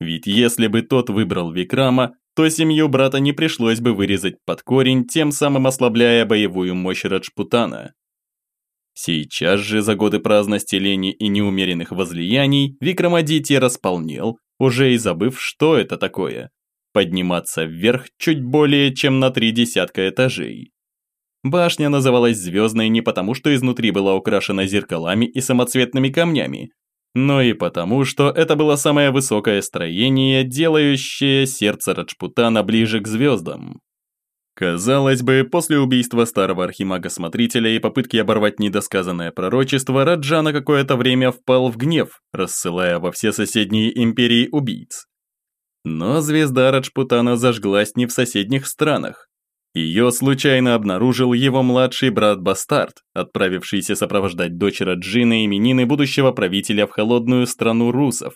Ведь если бы тот выбрал Викрама, то семью брата не пришлось бы вырезать под корень, тем самым ослабляя боевую мощь Раджпутана. Сейчас же за годы праздности лени и неумеренных возлияний Викрамадити располнел, уже и забыв, что это такое. Подниматься вверх чуть более чем на три десятка этажей. Башня называлась звездной не потому, что изнутри была украшена зеркалами и самоцветными камнями, но и потому, что это было самое высокое строение, делающее сердце Раджпутана ближе к звездам. Казалось бы, после убийства старого архимага-смотрителя и попытки оборвать недосказанное пророчество, Раджа на какое-то время впал в гнев, рассылая во все соседние империи убийц. Но звезда Раджпутана зажглась не в соседних странах. Ее случайно обнаружил его младший брат Бастард, отправившийся сопровождать дочь Раджи на именины будущего правителя в холодную страну русов,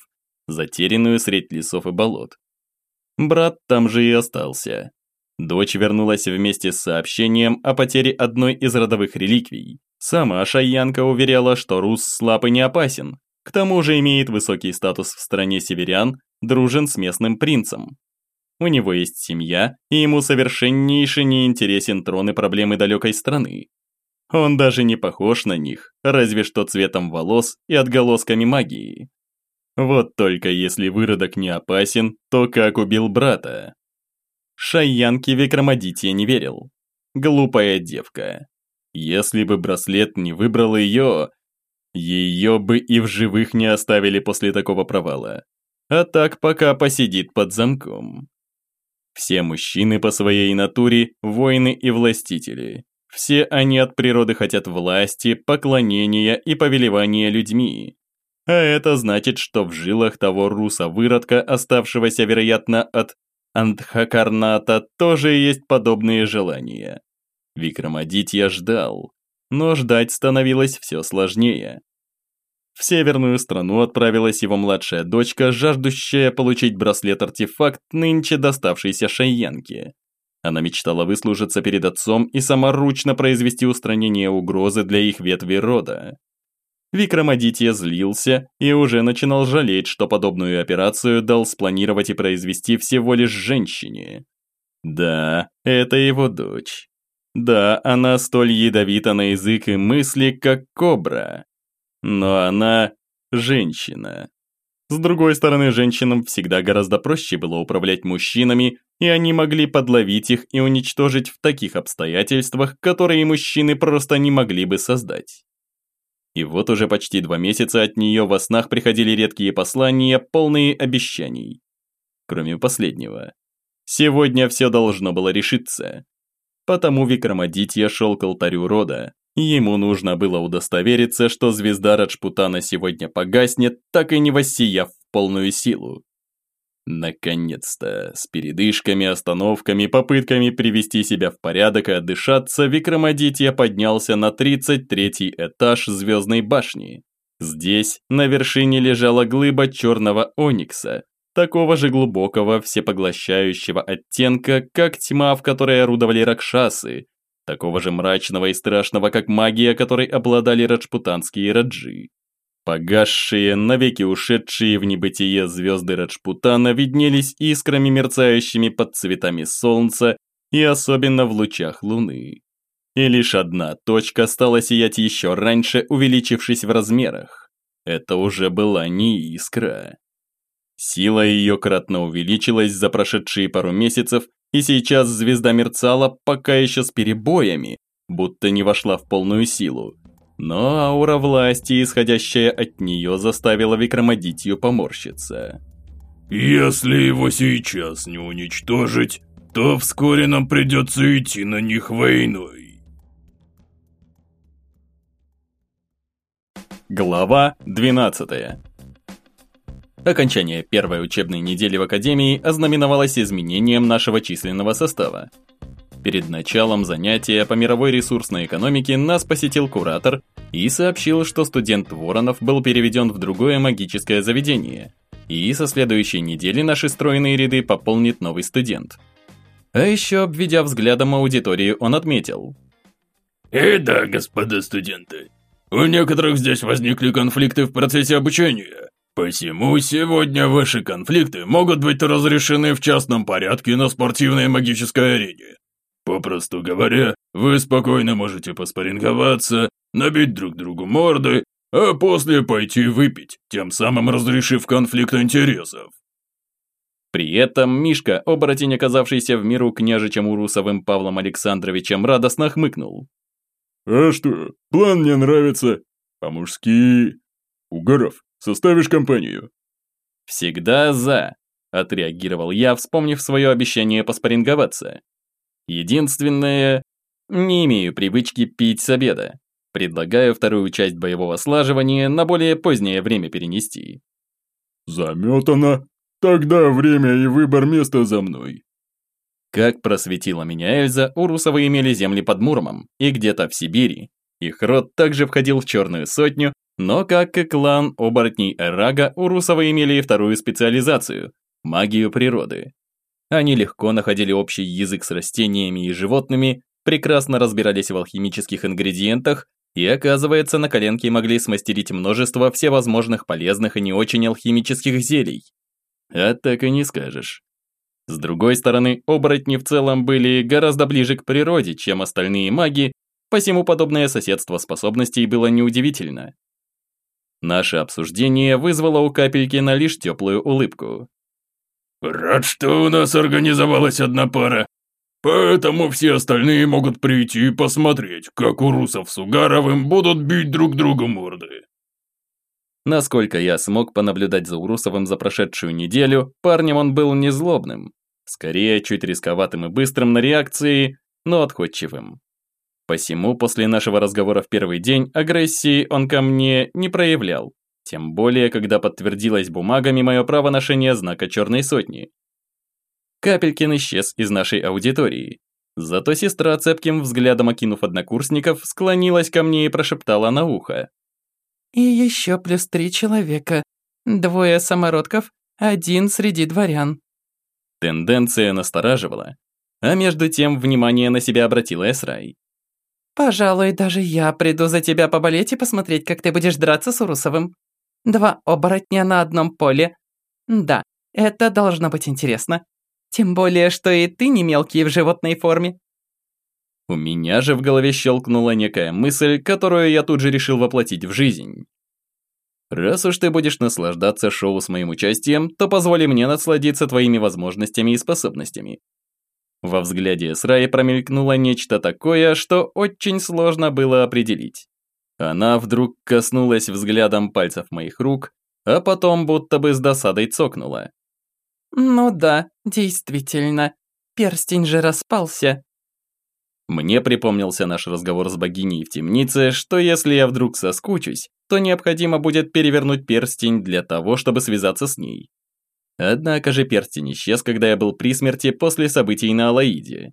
затерянную средь лесов и болот. Брат там же и остался, Дочь вернулась вместе с сообщением о потере одной из родовых реликвий. Сама Шайянка уверяла, что Рус слаб и не опасен, к тому же имеет высокий статус в стране северян, дружен с местным принцем. У него есть семья, и ему совершеннейше не интересен трон и проблемы далекой страны. Он даже не похож на них, разве что цветом волос и отголосками магии. Вот только если выродок не опасен, то как убил брата? Шайянке Викрамадития не верил. Глупая девка. Если бы браслет не выбрал ее, ее бы и в живых не оставили после такого провала. А так пока посидит под замком. Все мужчины по своей натуре – воины и властители. Все они от природы хотят власти, поклонения и повелевания людьми. А это значит, что в жилах того руса-выродка, оставшегося, вероятно, от Андхакарната тоже есть подобные желания. Викрамадитья ждал, но ждать становилось все сложнее. В северную страну отправилась его младшая дочка, жаждущая получить браслет-артефакт, нынче доставшийся Шайянке. Она мечтала выслужиться перед отцом и саморучно произвести устранение угрозы для их ветви рода. Викрамадитья злился и уже начинал жалеть, что подобную операцию дал спланировать и произвести всего лишь женщине. Да, это его дочь. Да, она столь ядовита на язык и мысли, как кобра. Но она женщина. С другой стороны, женщинам всегда гораздо проще было управлять мужчинами, и они могли подловить их и уничтожить в таких обстоятельствах, которые мужчины просто не могли бы создать. И вот уже почти два месяца от нее во снах приходили редкие послания, полные обещаний. Кроме последнего. Сегодня все должно было решиться. Потому Викрамадитья шел к алтарю рода. Ему нужно было удостовериться, что звезда Раджпутана сегодня погаснет, так и не воссияв в полную силу. Наконец-то, с передышками, остановками, попытками привести себя в порядок и отдышаться, Викрамадитья поднялся на 33-й этаж Звездной башни. Здесь, на вершине лежала глыба черного оникса, такого же глубокого, всепоглощающего оттенка, как тьма, в которой орудовали ракшасы, такого же мрачного и страшного, как магия, которой обладали раджпутанские раджи. Погасшие, навеки ушедшие в небытие звезды Раджпутана виднелись искрами, мерцающими под цветами солнца и особенно в лучах луны. И лишь одна точка стала сиять еще раньше, увеличившись в размерах. Это уже была не искра. Сила ее кратно увеличилась за прошедшие пару месяцев, и сейчас звезда мерцала пока еще с перебоями, будто не вошла в полную силу, Но аура власти, исходящая от нее, заставила Викрамадитью поморщиться. «Если его сейчас не уничтожить, то вскоре нам придется идти на них войной». Глава 12 Окончание первой учебной недели в Академии ознаменовалось изменением нашего численного состава. Перед началом занятия по мировой ресурсной экономике нас посетил куратор и сообщил, что студент Воронов был переведен в другое магическое заведение, и со следующей недели наши стройные ряды пополнит новый студент. А еще, обведя взглядом аудиторию, он отметил. «И да, господа студенты, у некоторых здесь возникли конфликты в процессе обучения. Посему сегодня ваши конфликты могут быть разрешены в частном порядке на спортивной магической арене. Попросту говоря, вы спокойно можете поспоринговаться, набить друг другу морды, а после пойти выпить, тем самым разрешив конфликт интересов. При этом Мишка, оборотень, оказавшийся в миру княжичем Урусовым Павлом Александровичем, радостно хмыкнул. «А что, план мне нравится. По-мужски... Угоров, составишь компанию?» «Всегда за», – отреагировал я, вспомнив свое обещание поспоринговаться. Единственное, не имею привычки пить с обеда. Предлагаю вторую часть боевого слаживания на более позднее время перенести. Заметано. Тогда время и выбор места за мной. Как просветила меня Эльза, Урусовы имели земли под Муромом и где-то в Сибири. Их род также входил в черную сотню, но как и клан оборотней Эрага, Урусовы имели и вторую специализацию – магию природы. Они легко находили общий язык с растениями и животными, прекрасно разбирались в алхимических ингредиентах и, оказывается, на коленке могли смастерить множество всевозможных полезных и не очень алхимических зелий. А так и не скажешь. С другой стороны, оборотни в целом были гораздо ближе к природе, чем остальные маги, посему подобное соседство способностей было неудивительно. Наше обсуждение вызвало у Капелькина лишь теплую улыбку. «Рад, что у нас организовалась одна пара. Поэтому все остальные могут прийти и посмотреть, как у русов с Угаровым будут бить друг другу морды». Насколько я смог понаблюдать за Урусовым за прошедшую неделю, парнем он был не злобным. Скорее, чуть рисковатым и быстрым на реакции, но отходчивым. Посему после нашего разговора в первый день агрессии он ко мне не проявлял. Тем более, когда подтвердилось бумагами мое право ношения знака Черной Сотни. Капелькин исчез из нашей аудитории. Зато сестра, цепким взглядом окинув однокурсников, склонилась ко мне и прошептала на ухо. «И еще плюс три человека. Двое самородков, один среди дворян». Тенденция настораживала. А между тем внимание на себя обратила Эсрай. «Пожалуй, даже я приду за тебя поболеть и посмотреть, как ты будешь драться с Урусовым». Два оборотня на одном поле. Да, это должно быть интересно. Тем более, что и ты не мелкий в животной форме. У меня же в голове щелкнула некая мысль, которую я тут же решил воплотить в жизнь. Раз уж ты будешь наслаждаться шоу с моим участием, то позволи мне насладиться твоими возможностями и способностями. Во взгляде Сраи промелькнуло нечто такое, что очень сложно было определить. Она вдруг коснулась взглядом пальцев моих рук, а потом будто бы с досадой цокнула. «Ну да, действительно. Перстень же распался». Мне припомнился наш разговор с богиней в темнице, что если я вдруг соскучусь, то необходимо будет перевернуть перстень для того, чтобы связаться с ней. Однако же перстень исчез, когда я был при смерти после событий на Алаиде.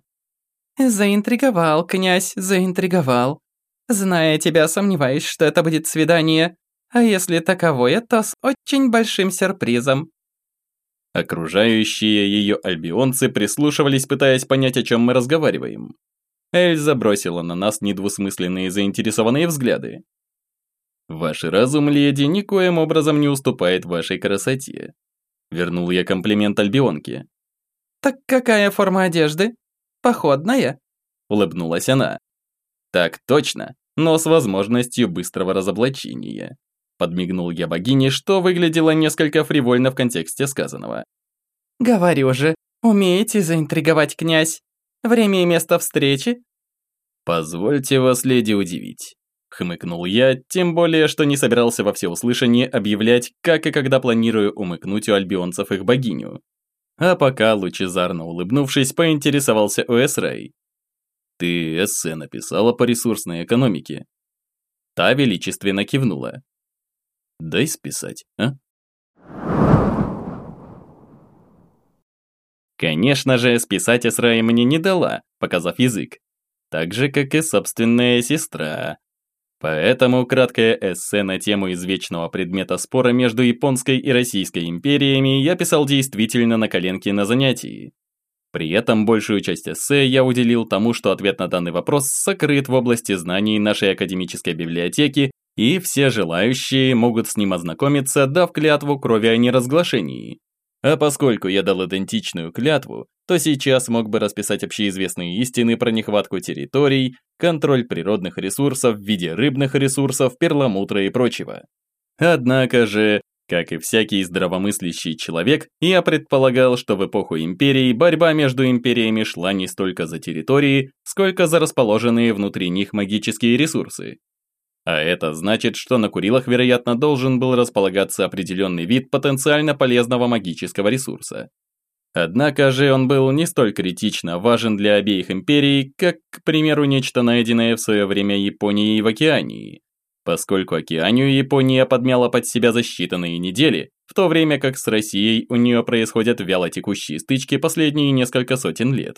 «Заинтриговал, князь, заинтриговал. Зная тебя, сомневаюсь, что это будет свидание. А если таковое, то с очень большим сюрпризом». Окружающие ее альбионцы прислушивались, пытаясь понять, о чем мы разговариваем. Эльза бросила на нас недвусмысленные заинтересованные взгляды. «Ваш разум, леди, никоим образом не уступает вашей красоте», вернул я комплимент альбионке. «Так какая форма одежды? Походная?» улыбнулась она. «Так точно, но с возможностью быстрого разоблачения». Подмигнул я богине, что выглядело несколько фривольно в контексте сказанного. «Говорю же, умеете заинтриговать, князь? Время и место встречи?» «Позвольте вас, леди, удивить. Хмыкнул я, тем более, что не собирался во всеуслышание объявлять, как и когда планирую умыкнуть у альбионцев их богиню. А пока, лучезарно улыбнувшись, поинтересовался у Эсрей. «Ты эссе написала по ресурсной экономике?» Та величественно кивнула. «Дай списать, а?» Конечно же, списать Эсрай мне не дала, показав язык. Так же, как и собственная сестра. Поэтому краткое эссе на тему извечного предмета спора между Японской и Российской империями я писал действительно на коленке на занятии. При этом большую часть эссе я уделил тому, что ответ на данный вопрос сокрыт в области знаний нашей академической библиотеки, и все желающие могут с ним ознакомиться, дав клятву крови о неразглашении. А поскольку я дал идентичную клятву, то сейчас мог бы расписать общеизвестные истины про нехватку территорий, контроль природных ресурсов в виде рыбных ресурсов, перламутра и прочего. Однако же, как и всякий здравомыслящий человек, я предполагал, что в эпоху империи борьба между империями шла не столько за территории, сколько за расположенные внутри них магические ресурсы. А это значит, что на Курилах, вероятно, должен был располагаться определенный вид потенциально полезного магического ресурса. Однако же он был не столь критично важен для обеих империй, как, к примеру, нечто найденное в свое время Японией в Океании. Поскольку Океанию Япония подмяла под себя за считанные недели, в то время как с Россией у нее происходят вялотекущие стычки последние несколько сотен лет.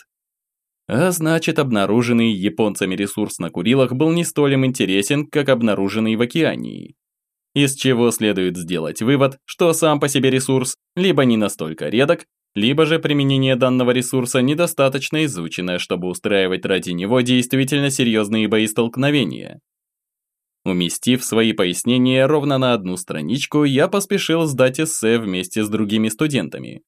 А значит, обнаруженный японцами ресурс на Курилах был не столь им интересен, как обнаруженный в Океании. Из чего следует сделать вывод, что сам по себе ресурс либо не настолько редок, либо же применение данного ресурса недостаточно изучено, чтобы устраивать ради него действительно серьезные боестолкновения. Уместив свои пояснения ровно на одну страничку, я поспешил сдать эссе вместе с другими студентами.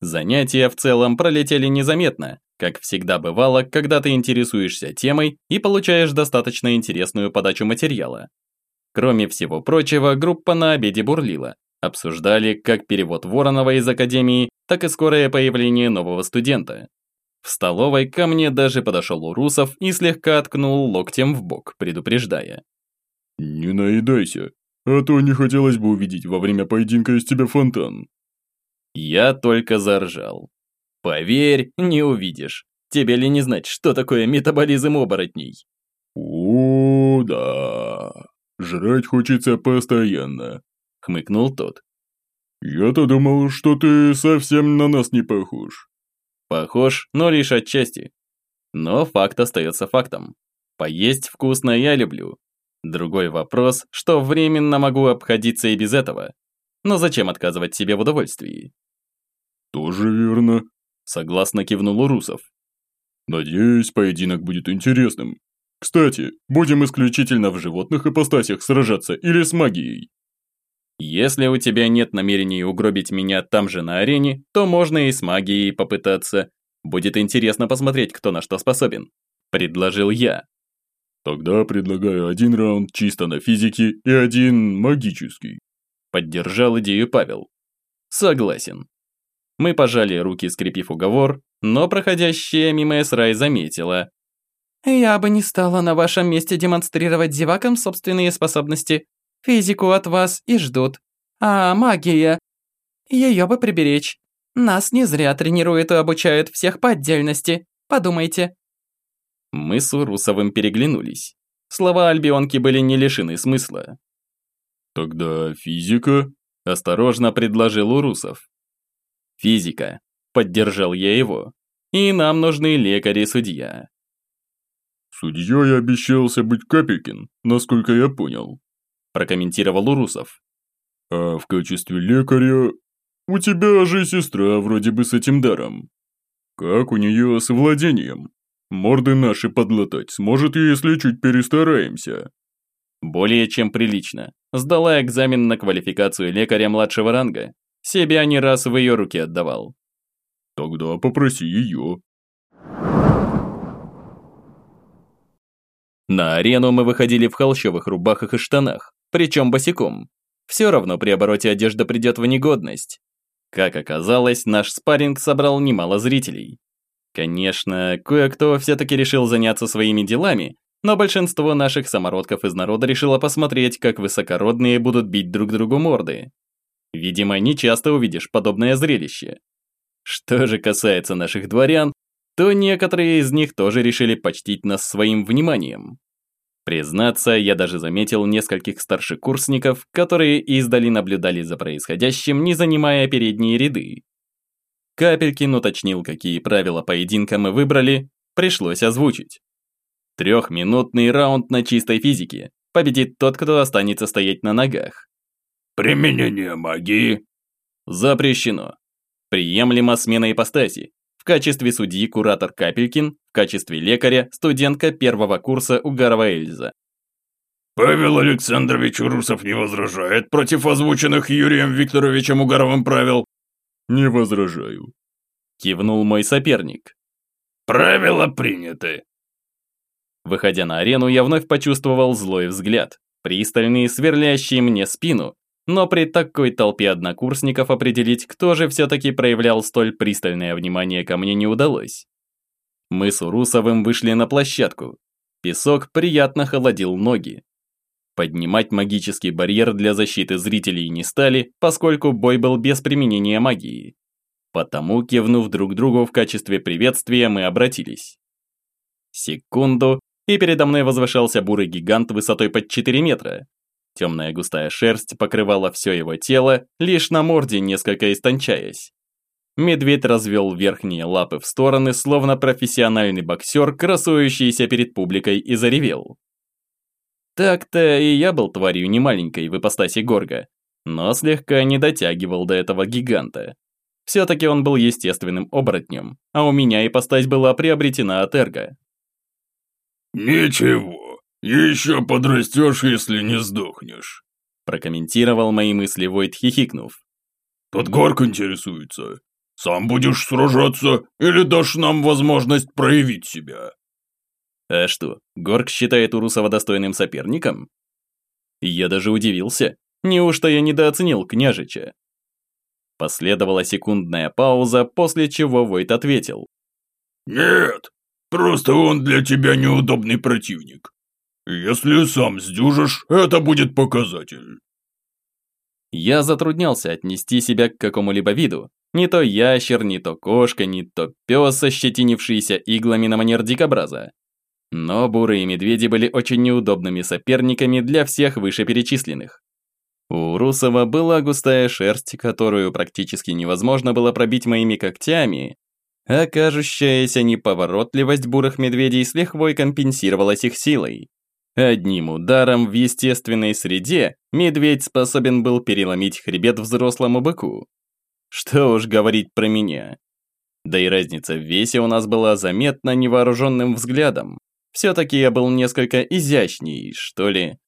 Занятия в целом пролетели незаметно, как всегда бывало, когда ты интересуешься темой и получаешь достаточно интересную подачу материала. Кроме всего прочего, группа на обеде бурлила. Обсуждали как перевод Воронова из академии, так и скорое появление нового студента. В столовой ко мне даже подошел Урусов и слегка ткнул локтем в бок, предупреждая. «Не наедайся, а то не хотелось бы увидеть во время поединка из тебя фонтан». Я только заржал. Поверь, не увидишь. Тебе ли не знать, что такое метаболизм оборотней? О, да. Жрать хочется постоянно, хмыкнул тот. Я-то думал, что ты совсем на нас не похож. Похож, но лишь отчасти. Но факт остается фактом. Поесть вкусно я люблю. Другой вопрос, что временно могу обходиться и без этого. Но зачем отказывать себе в удовольствии? «Тоже верно», – согласно кивнул Урусов. «Надеюсь, поединок будет интересным. Кстати, будем исключительно в животных ипостасях сражаться или с магией?» «Если у тебя нет намерений угробить меня там же на арене, то можно и с магией попытаться. Будет интересно посмотреть, кто на что способен», – предложил я. «Тогда предлагаю один раунд чисто на физике и один магический», – поддержал идею Павел. «Согласен», мы пожали руки, скрепив уговор, но проходящая мимо Эсрай заметила. «Я бы не стала на вашем месте демонстрировать зевакам собственные способности. Физику от вас и ждут. А магия? Ее бы приберечь. Нас не зря тренируют и обучают всех по отдельности. Подумайте». Мы с Урусовым переглянулись. Слова Альбионки были не лишены смысла. «Тогда физика?» – осторожно предложил Урусов. Физика. Поддержал я его. И нам нужны лекарь и судья. Судьей обещался быть Капелькин, насколько я понял. Прокомментировал Урусов. А в качестве лекаря... У тебя же сестра вроде бы с этим даром. Как у нее с владением? Морды наши подлатать сможет, если чуть перестараемся. Более чем прилично. Сдала экзамен на квалификацию лекаря младшего ранга. Себя не раз в ее руки отдавал. Тогда попроси ее. На арену мы выходили в холщовых рубахах и штанах, причем босиком. Все равно при обороте одежда придет в негодность. Как оказалось, наш спарринг собрал немало зрителей. Конечно, кое-кто все-таки решил заняться своими делами, но большинство наших самородков из народа решило посмотреть, как высокородные будут бить друг другу морды. Видимо, не часто увидишь подобное зрелище. Что же касается наших дворян, то некоторые из них тоже решили почтить нас своим вниманием. Признаться, я даже заметил нескольких старшекурсников, которые издали наблюдали за происходящим, не занимая передние ряды. Капелькин уточнил, какие правила поединка мы выбрали, пришлось озвучить. Трехминутный раунд на чистой физике. Победит тот, кто останется стоять на ногах. Применение магии. Запрещено. Приемлема смена ипостаси. В качестве судьи куратор Капелькин, в качестве лекаря студентка первого курса Угарова Эльза. Павел Александрович Урусов не возражает против озвученных Юрием Викторовичем Угаровым правил? Не возражаю. Кивнул мой соперник. Правила приняты. Выходя на арену, я вновь почувствовал злой взгляд, пристальный, сверлящий мне спину, но при такой толпе однокурсников определить, кто же все-таки проявлял столь пристальное внимание ко мне не удалось. Мы с Урусовым вышли на площадку. Песок приятно холодил ноги. Поднимать магический барьер для защиты зрителей не стали, поскольку бой был без применения магии. Потому, кивнув друг другу в качестве приветствия, мы обратились. Секунду, и передо мной возвышался бурый гигант высотой под 4 метра, Темная густая шерсть покрывала все его тело, лишь на морде несколько истончаясь. Медведь развел верхние лапы в стороны, словно профессиональный боксер, красующийся перед публикой, и заревел. Так-то и я был тварью немаленькой в ипостаси Горга, но слегка не дотягивал до этого гиганта. Все-таки он был естественным оборотнем, а у меня ипостась была приобретена от Эрга. «Ничего, «Еще подрастешь, если не сдохнешь», прокомментировал мои мысли Войт, хихикнув. «Тут Горк интересуется. Сам будешь сражаться или дашь нам возможность проявить себя?» А что, Горк считает Урусова достойным соперником? Я даже удивился. Неужто я недооценил княжича? Последовала секундная пауза, после чего Войт ответил. «Нет, просто он для тебя неудобный противник. Если сам сдюжишь, это будет показатель. Я затруднялся отнести себя к какому-либо виду. Не то ящер, не то кошка, не то пес, ощетинившийся иглами на манер дикобраза. Но бурые медведи были очень неудобными соперниками для всех вышеперечисленных. У Русова была густая шерсть, которую практически невозможно было пробить моими когтями, а кажущаяся неповоротливость бурых медведей с лихвой компенсировалась их силой. Одним ударом в естественной среде медведь способен был переломить хребет взрослому быку. Что уж говорить про меня. Да и разница в весе у нас была заметна невооруженным взглядом. Все-таки я был несколько изящней, что ли.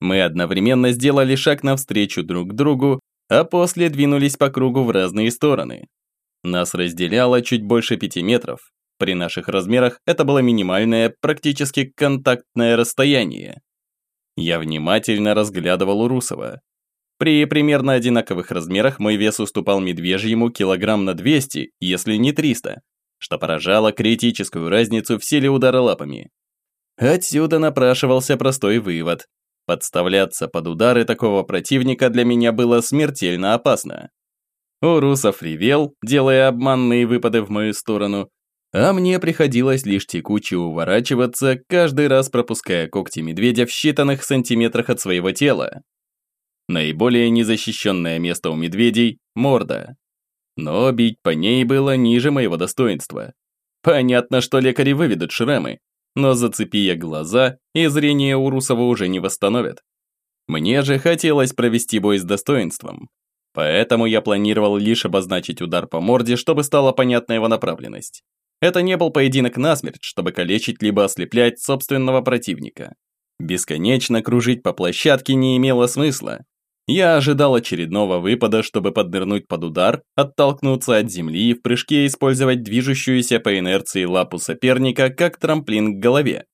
Мы одновременно сделали шаг навстречу друг другу, а после двинулись по кругу в разные стороны. Нас разделяло чуть больше пяти метров, при наших размерах это было минимальное, практически контактное расстояние. Я внимательно разглядывал Урусова. При примерно одинаковых размерах мой вес уступал медвежьему килограмм на 200, если не 300, что поражало критическую разницу в силе удара лапами. Отсюда напрашивался простой вывод. Подставляться под удары такого противника для меня было смертельно опасно. Урусов ревел, делая обманные выпады в мою сторону, а мне приходилось лишь текуче уворачиваться, каждый раз пропуская когти медведя в считанных сантиметрах от своего тела. Наиболее незащищенное место у медведей – морда. Но бить по ней было ниже моего достоинства. Понятно, что лекари выведут шрамы, но зацепи я глаза, и зрение у Русова уже не восстановят. Мне же хотелось провести бой с достоинством. Поэтому я планировал лишь обозначить удар по морде, чтобы стала понятна его направленность. Это не был поединок насмерть, чтобы калечить либо ослеплять собственного противника. Бесконечно кружить по площадке не имело смысла. Я ожидал очередного выпада, чтобы поднырнуть под удар, оттолкнуться от земли и в прыжке использовать движущуюся по инерции лапу соперника как трамплин к голове.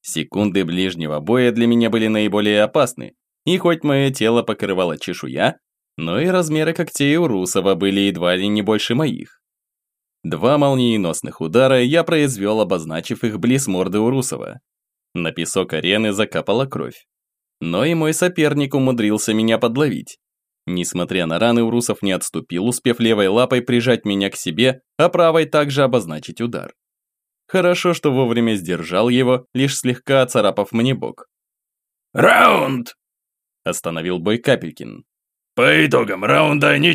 Секунды ближнего боя для меня были наиболее опасны, и хоть мое тело покрывало чешуя, но и размеры когтей у Русова были едва ли не больше моих. Два молниеносных удара я произвел, обозначив их близ морды Урусова. На песок арены закапала кровь. Но и мой соперник умудрился меня подловить. Несмотря на раны, Урусов не отступил, успев левой лапой прижать меня к себе, а правой также обозначить удар. Хорошо, что вовремя сдержал его, лишь слегка оцарапав мне бок. «Раунд!» Остановил бой Капелькин. По итогам раунда